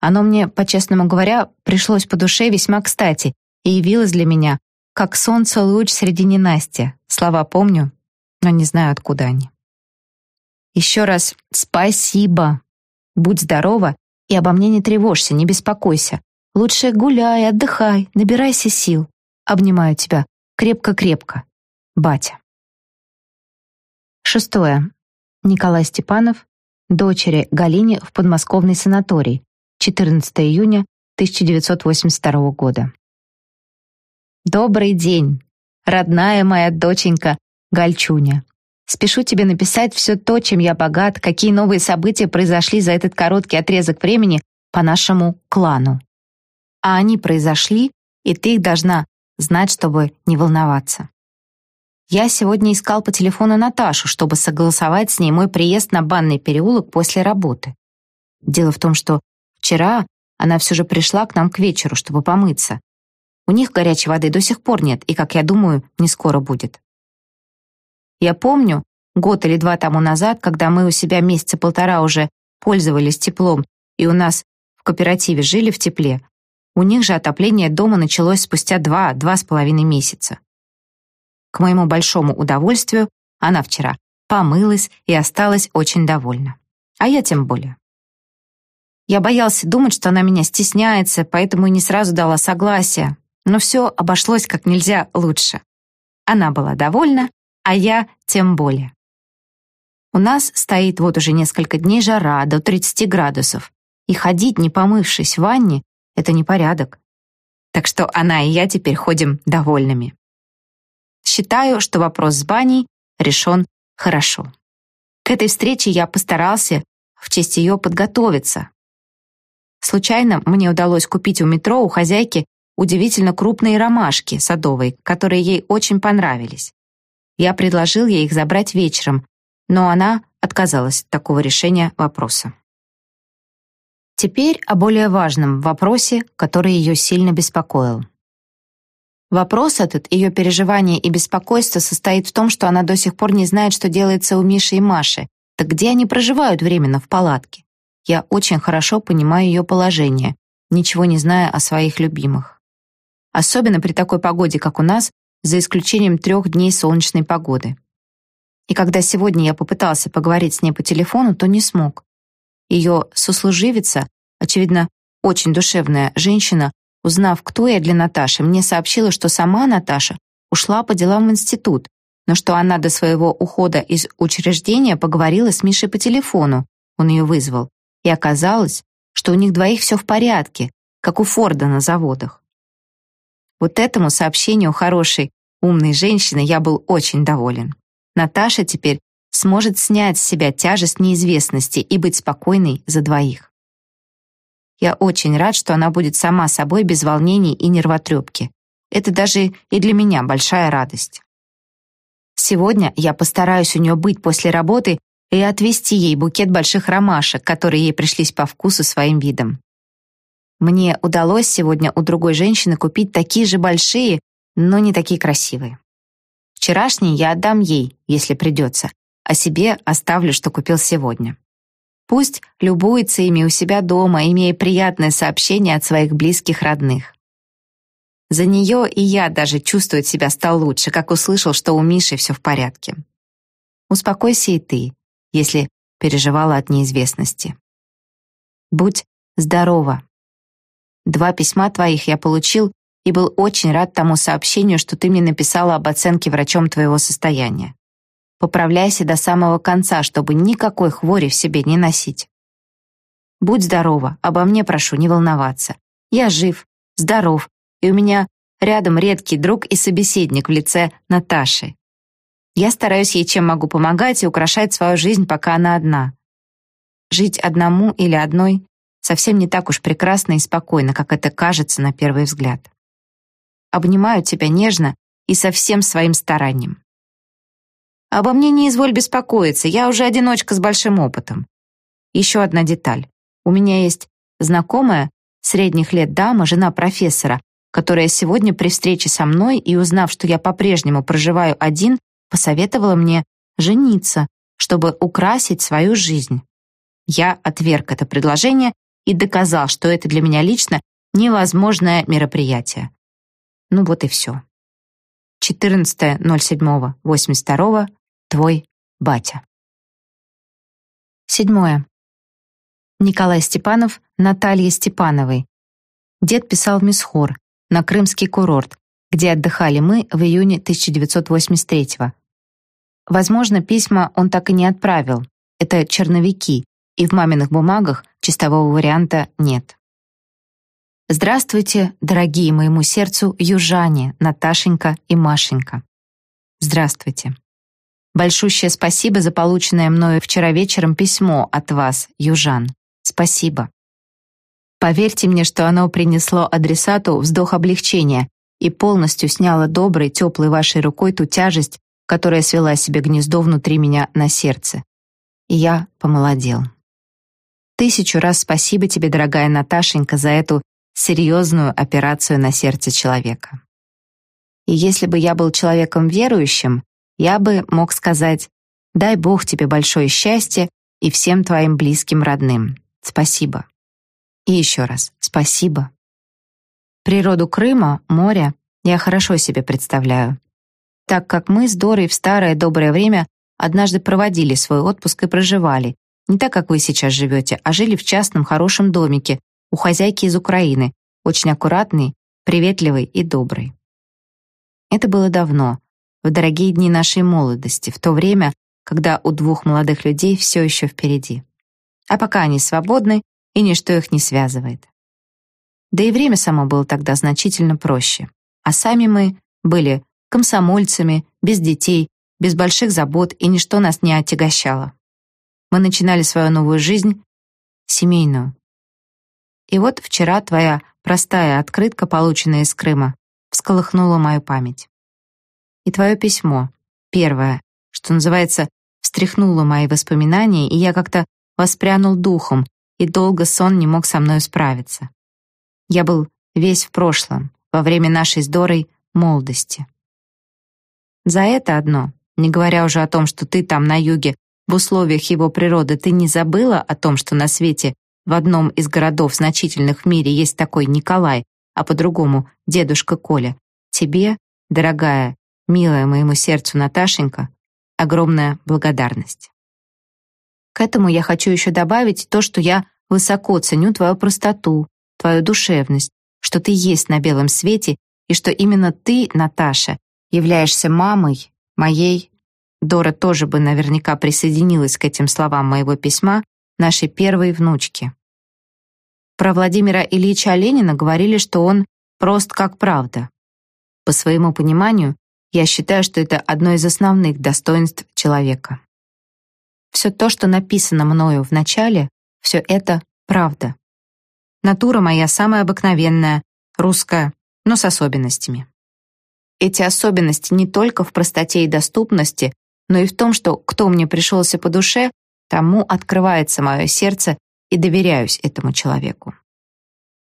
[SPEAKER 1] Оно мне, по-честному говоря, пришлось по душе весьма кстати и явилось для меня, как солнце луч среди ненастья. Слова помню, но не знаю, откуда они. Еще раз спасибо. Будь здорова и обо мне не тревожься, не беспокойся. Лучше гуляй, отдыхай, набирайся сил. Обнимаю тебя крепко-крепко. Батя. Шестое. Николай Степанов, дочери Галине в подмосковный санаторий, 14 июня 1982 года. Добрый день, родная моя доченька Гальчуня. Спешу тебе написать все то, чем я богат, какие новые события произошли за этот короткий отрезок времени по нашему клану. А они произошли, и ты их должна знать, чтобы не волноваться. Я сегодня искал по телефону Наташу, чтобы согласовать с ней мой приезд на банный переулок после работы. Дело в том, что Вчера она все же пришла к нам к вечеру, чтобы помыться. У них горячей воды до сих пор нет, и, как я думаю, не скоро будет. Я помню, год или два тому назад, когда мы у себя месяца полтора уже пользовались теплом, и у нас в кооперативе жили в тепле, у них же отопление дома началось спустя два-два с половиной месяца. К моему большому удовольствию она вчера помылась и осталась очень довольна. А я тем более. Я боялся думать, что она меня стесняется, поэтому и не сразу дала согласие. Но все обошлось как нельзя лучше. Она была довольна, а я тем более. У нас стоит вот уже несколько дней жара до 30 градусов, и ходить, не помывшись в ванне, это непорядок. Так что она и я теперь ходим довольными. Считаю, что вопрос с баней решен хорошо. К этой встрече я постарался в честь ее подготовиться, Случайно мне удалось купить у метро у хозяйки удивительно крупные ромашки садовые, которые ей очень понравились. Я предложил ей их забрать вечером, но она отказалась от такого решения вопроса. Теперь о более важном вопросе, который ее сильно беспокоил. Вопрос этот, ее переживание и беспокойство состоит в том, что она до сих пор не знает, что делается у Миши и Маши. Так где они проживают временно в палатке? Я очень хорошо понимаю ее положение, ничего не зная о своих любимых. Особенно при такой погоде, как у нас, за исключением трех дней солнечной погоды. И когда сегодня я попытался поговорить с ней по телефону, то не смог. Ее сослуживица, очевидно, очень душевная женщина, узнав, кто я для Наташи, мне сообщила, что сама Наташа ушла по делам в институт, но что она до своего ухода из учреждения поговорила с Мишей по телефону, он ее вызвал, и оказалось, что у них двоих все в порядке, как у Форда на заводах. Вот этому сообщению хорошей, умной женщины я был очень доволен. Наташа теперь сможет снять с себя тяжесть неизвестности и быть спокойной за двоих. Я очень рад, что она будет сама собой без волнений и нервотрепки. Это даже и для меня большая радость. Сегодня я постараюсь у нее быть после работы и отвезти ей букет больших ромашек, которые ей пришлись по вкусу своим видом. Мне удалось сегодня у другой женщины купить такие же большие, но не такие красивые. Вчерашние я отдам ей, если придется, а себе оставлю, что купил сегодня. Пусть любуется ими у себя дома, имея приятное сообщение от своих близких родных. За нее и я даже чувствовать себя стал лучше, как услышал, что у Миши все в порядке. Успокойся и ты, если переживала от неизвестности. Будь здорова. Два письма твоих я получил и был очень рад тому сообщению, что ты мне написала об оценке врачом твоего состояния. Поправляйся до самого конца, чтобы никакой хвори в себе не носить. Будь здорова, обо мне прошу не волноваться. Я жив, здоров, и у меня рядом редкий друг и собеседник в лице Наташи. Я стараюсь ей чем могу помогать и украшать свою жизнь, пока она одна. Жить одному или одной совсем не так уж прекрасно и спокойно, как это кажется на первый взгляд. Обнимаю тебя нежно и со всем своим старанием. Обо мне не изволь беспокоиться, я уже одиночка с большим опытом. Еще одна деталь. У меня есть знакомая, средних лет дама, жена профессора, которая сегодня при встрече со мной и узнав, что я по-прежнему проживаю один, посоветовала мне жениться, чтобы украсить свою жизнь. Я отверг это предложение и доказал, что это для меня лично невозможное мероприятие. Ну вот и все. 14.07.82 Твой батя. Седьмое. Николай Степанов Наталье Степановой. Дед писал в Мисхор, на крымский курорт, где отдыхали мы в июне 1983-го. Возможно, письма он так и не отправил. Это черновики, и в маминых бумагах чистового варианта нет. Здравствуйте, дорогие моему сердцу южане, Наташенька и Машенька. Здравствуйте. Большущее спасибо за полученное мною вчера вечером письмо от вас, южан. Спасибо. Поверьте мне, что оно принесло адресату вздох облегчения и полностью сняло доброй, теплой вашей рукой ту тяжесть, которая свела себе гнездо внутри меня на сердце. И я помолодел. Тысячу раз спасибо тебе, дорогая Наташенька, за эту серьезную операцию на сердце человека. И если бы я был человеком верующим, я бы мог сказать «Дай Бог тебе большое счастье и всем твоим близким родным. Спасибо». И еще раз спасибо. Природу Крыма, моря я хорошо себе представляю, так как мы с Дорой в старое доброе время однажды проводили свой отпуск и проживали, не так, как вы сейчас живете, а жили в частном хорошем домике у хозяйки из Украины, очень аккуратной, приветливой и доброй. Это было давно, в дорогие дни нашей молодости, в то время, когда у двух молодых людей все еще впереди. А пока они свободны, и ничто их не связывает. Да и время само было тогда значительно проще. А сами мы были комсомольцами, без детей, без больших забот, и ничто нас не отягощало. Мы начинали свою новую жизнь, семейную. И вот вчера твоя простая открытка, полученная из Крыма, всколыхнула мою память. И твое письмо, первое, что называется, встряхнуло мои воспоминания, и я как-то воспрянул духом, и долго сон не мог со мной справиться. Я был весь в прошлом, во время нашей с Дорой молодости. За это одно, не говоря уже о том, что ты там на юге, в условиях его природы, ты не забыла о том, что на свете в одном из городов значительных в мире есть такой Николай, а по-другому дедушка Коля. Тебе, дорогая, Милая моему сердцу Наташенька, огромная благодарность. К этому я хочу еще добавить то, что я высоко ценю твою простоту, твою душевность, что ты есть на белом свете и что именно ты, Наташа, являешься мамой моей, Дора тоже бы наверняка присоединилась к этим словам моего письма, нашей первой внучки. Про Владимира Ильича Ленина говорили, что он прост как правда. По своему пониманию, я считаю, что это одно из основных достоинств человека. Все то, что написано мною в начале, все это правда. Натура моя самая обыкновенная, русская, но с особенностями. Эти особенности не только в простоте и доступности, но и в том, что кто мне пришелся по душе, тому открывается мое сердце и доверяюсь этому человеку.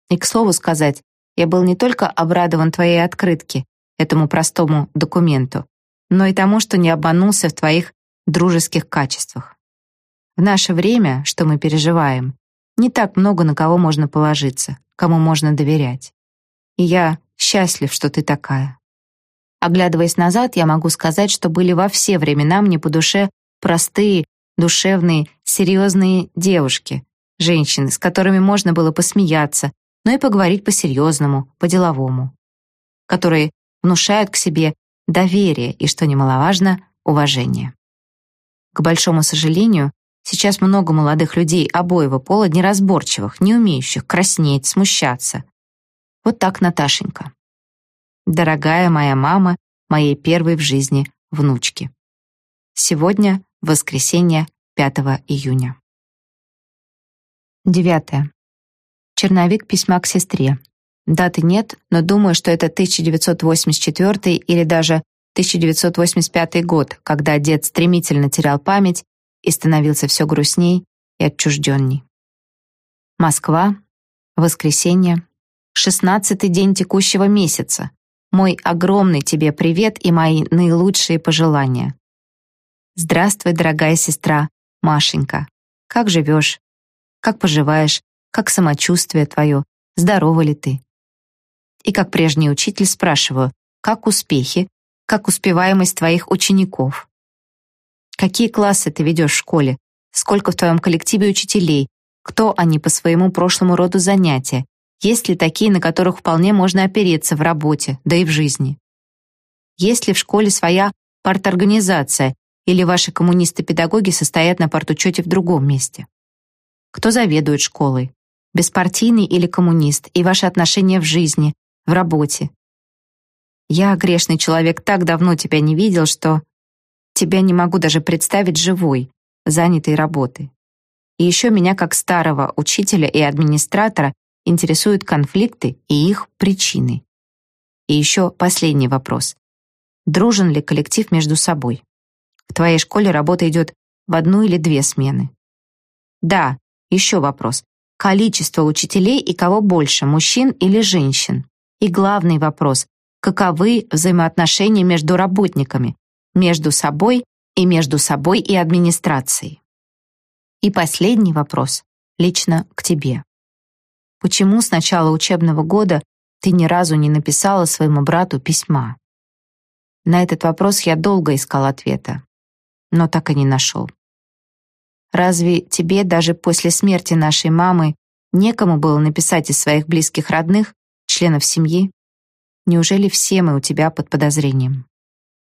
[SPEAKER 1] И, к слову сказать, я был не только обрадован твоей открытке, этому простому документу, но и тому, что не обманулся в твоих дружеских качествах. В наше время, что мы переживаем, не так много на кого можно положиться, кому можно доверять. И я счастлив, что ты такая. Оглядываясь назад, я могу сказать, что были во все времена мне по душе простые, душевные, серьезные девушки, женщины, с которыми можно было посмеяться, но и поговорить по-серьезному, по-деловому, которые внушают к себе доверие и, что немаловажно, уважение. К большому сожалению, сейчас много молодых людей обоего пола неразборчивых, не умеющих краснеть, смущаться. Вот так, Наташенька. Дорогая моя мама, моей первой в жизни внучки. Сегодня воскресенье, 5 июня. Девятое. Черновик письма к сестре. Даты нет, но думаю, что это 1984 или даже 1985 год, когда дед стремительно терял память и становился все грустней и отчужденней. Москва. Воскресенье. Шестнадцатый день текущего месяца. Мой огромный тебе привет и мои наилучшие пожелания. Здравствуй, дорогая сестра, Машенька. Как живешь? Как поживаешь? Как самочувствие твое? Здорова ли ты? И как прежний учитель спрашиваю, как успехи, как успеваемость твоих учеников? Какие классы ты ведешь в школе? Сколько в твоем коллективе учителей? Кто они по своему прошлому роду занятия? Есть ли такие, на которых вполне можно опереться в работе, да и в жизни? Есть ли в школе своя парторганизация, или ваши коммунисты-педагоги состоят на партучете в другом месте? Кто заведует школой? беспартийный или коммунист, и ваши отношения в жизни, в работе. Я, грешный человек, так давно тебя не видел, что тебя не могу даже представить живой, занятой работой. И еще меня, как старого учителя и администратора, интересуют конфликты и их причины. И еще последний вопрос. Дружен ли коллектив между собой? В твоей школе работа идет в одну или две смены. Да, еще вопрос количество учителей и кого больше, мужчин или женщин. И главный вопрос – каковы взаимоотношения между работниками, между собой и между собой и администрацией. И последний вопрос лично к тебе. Почему с начала учебного года ты ни разу не написала своему брату письма? На этот вопрос я долго искал ответа, но так и не нашел. Разве тебе даже после смерти нашей мамы некому было написать из своих близких родных, членов семьи? Неужели все мы у тебя под подозрением?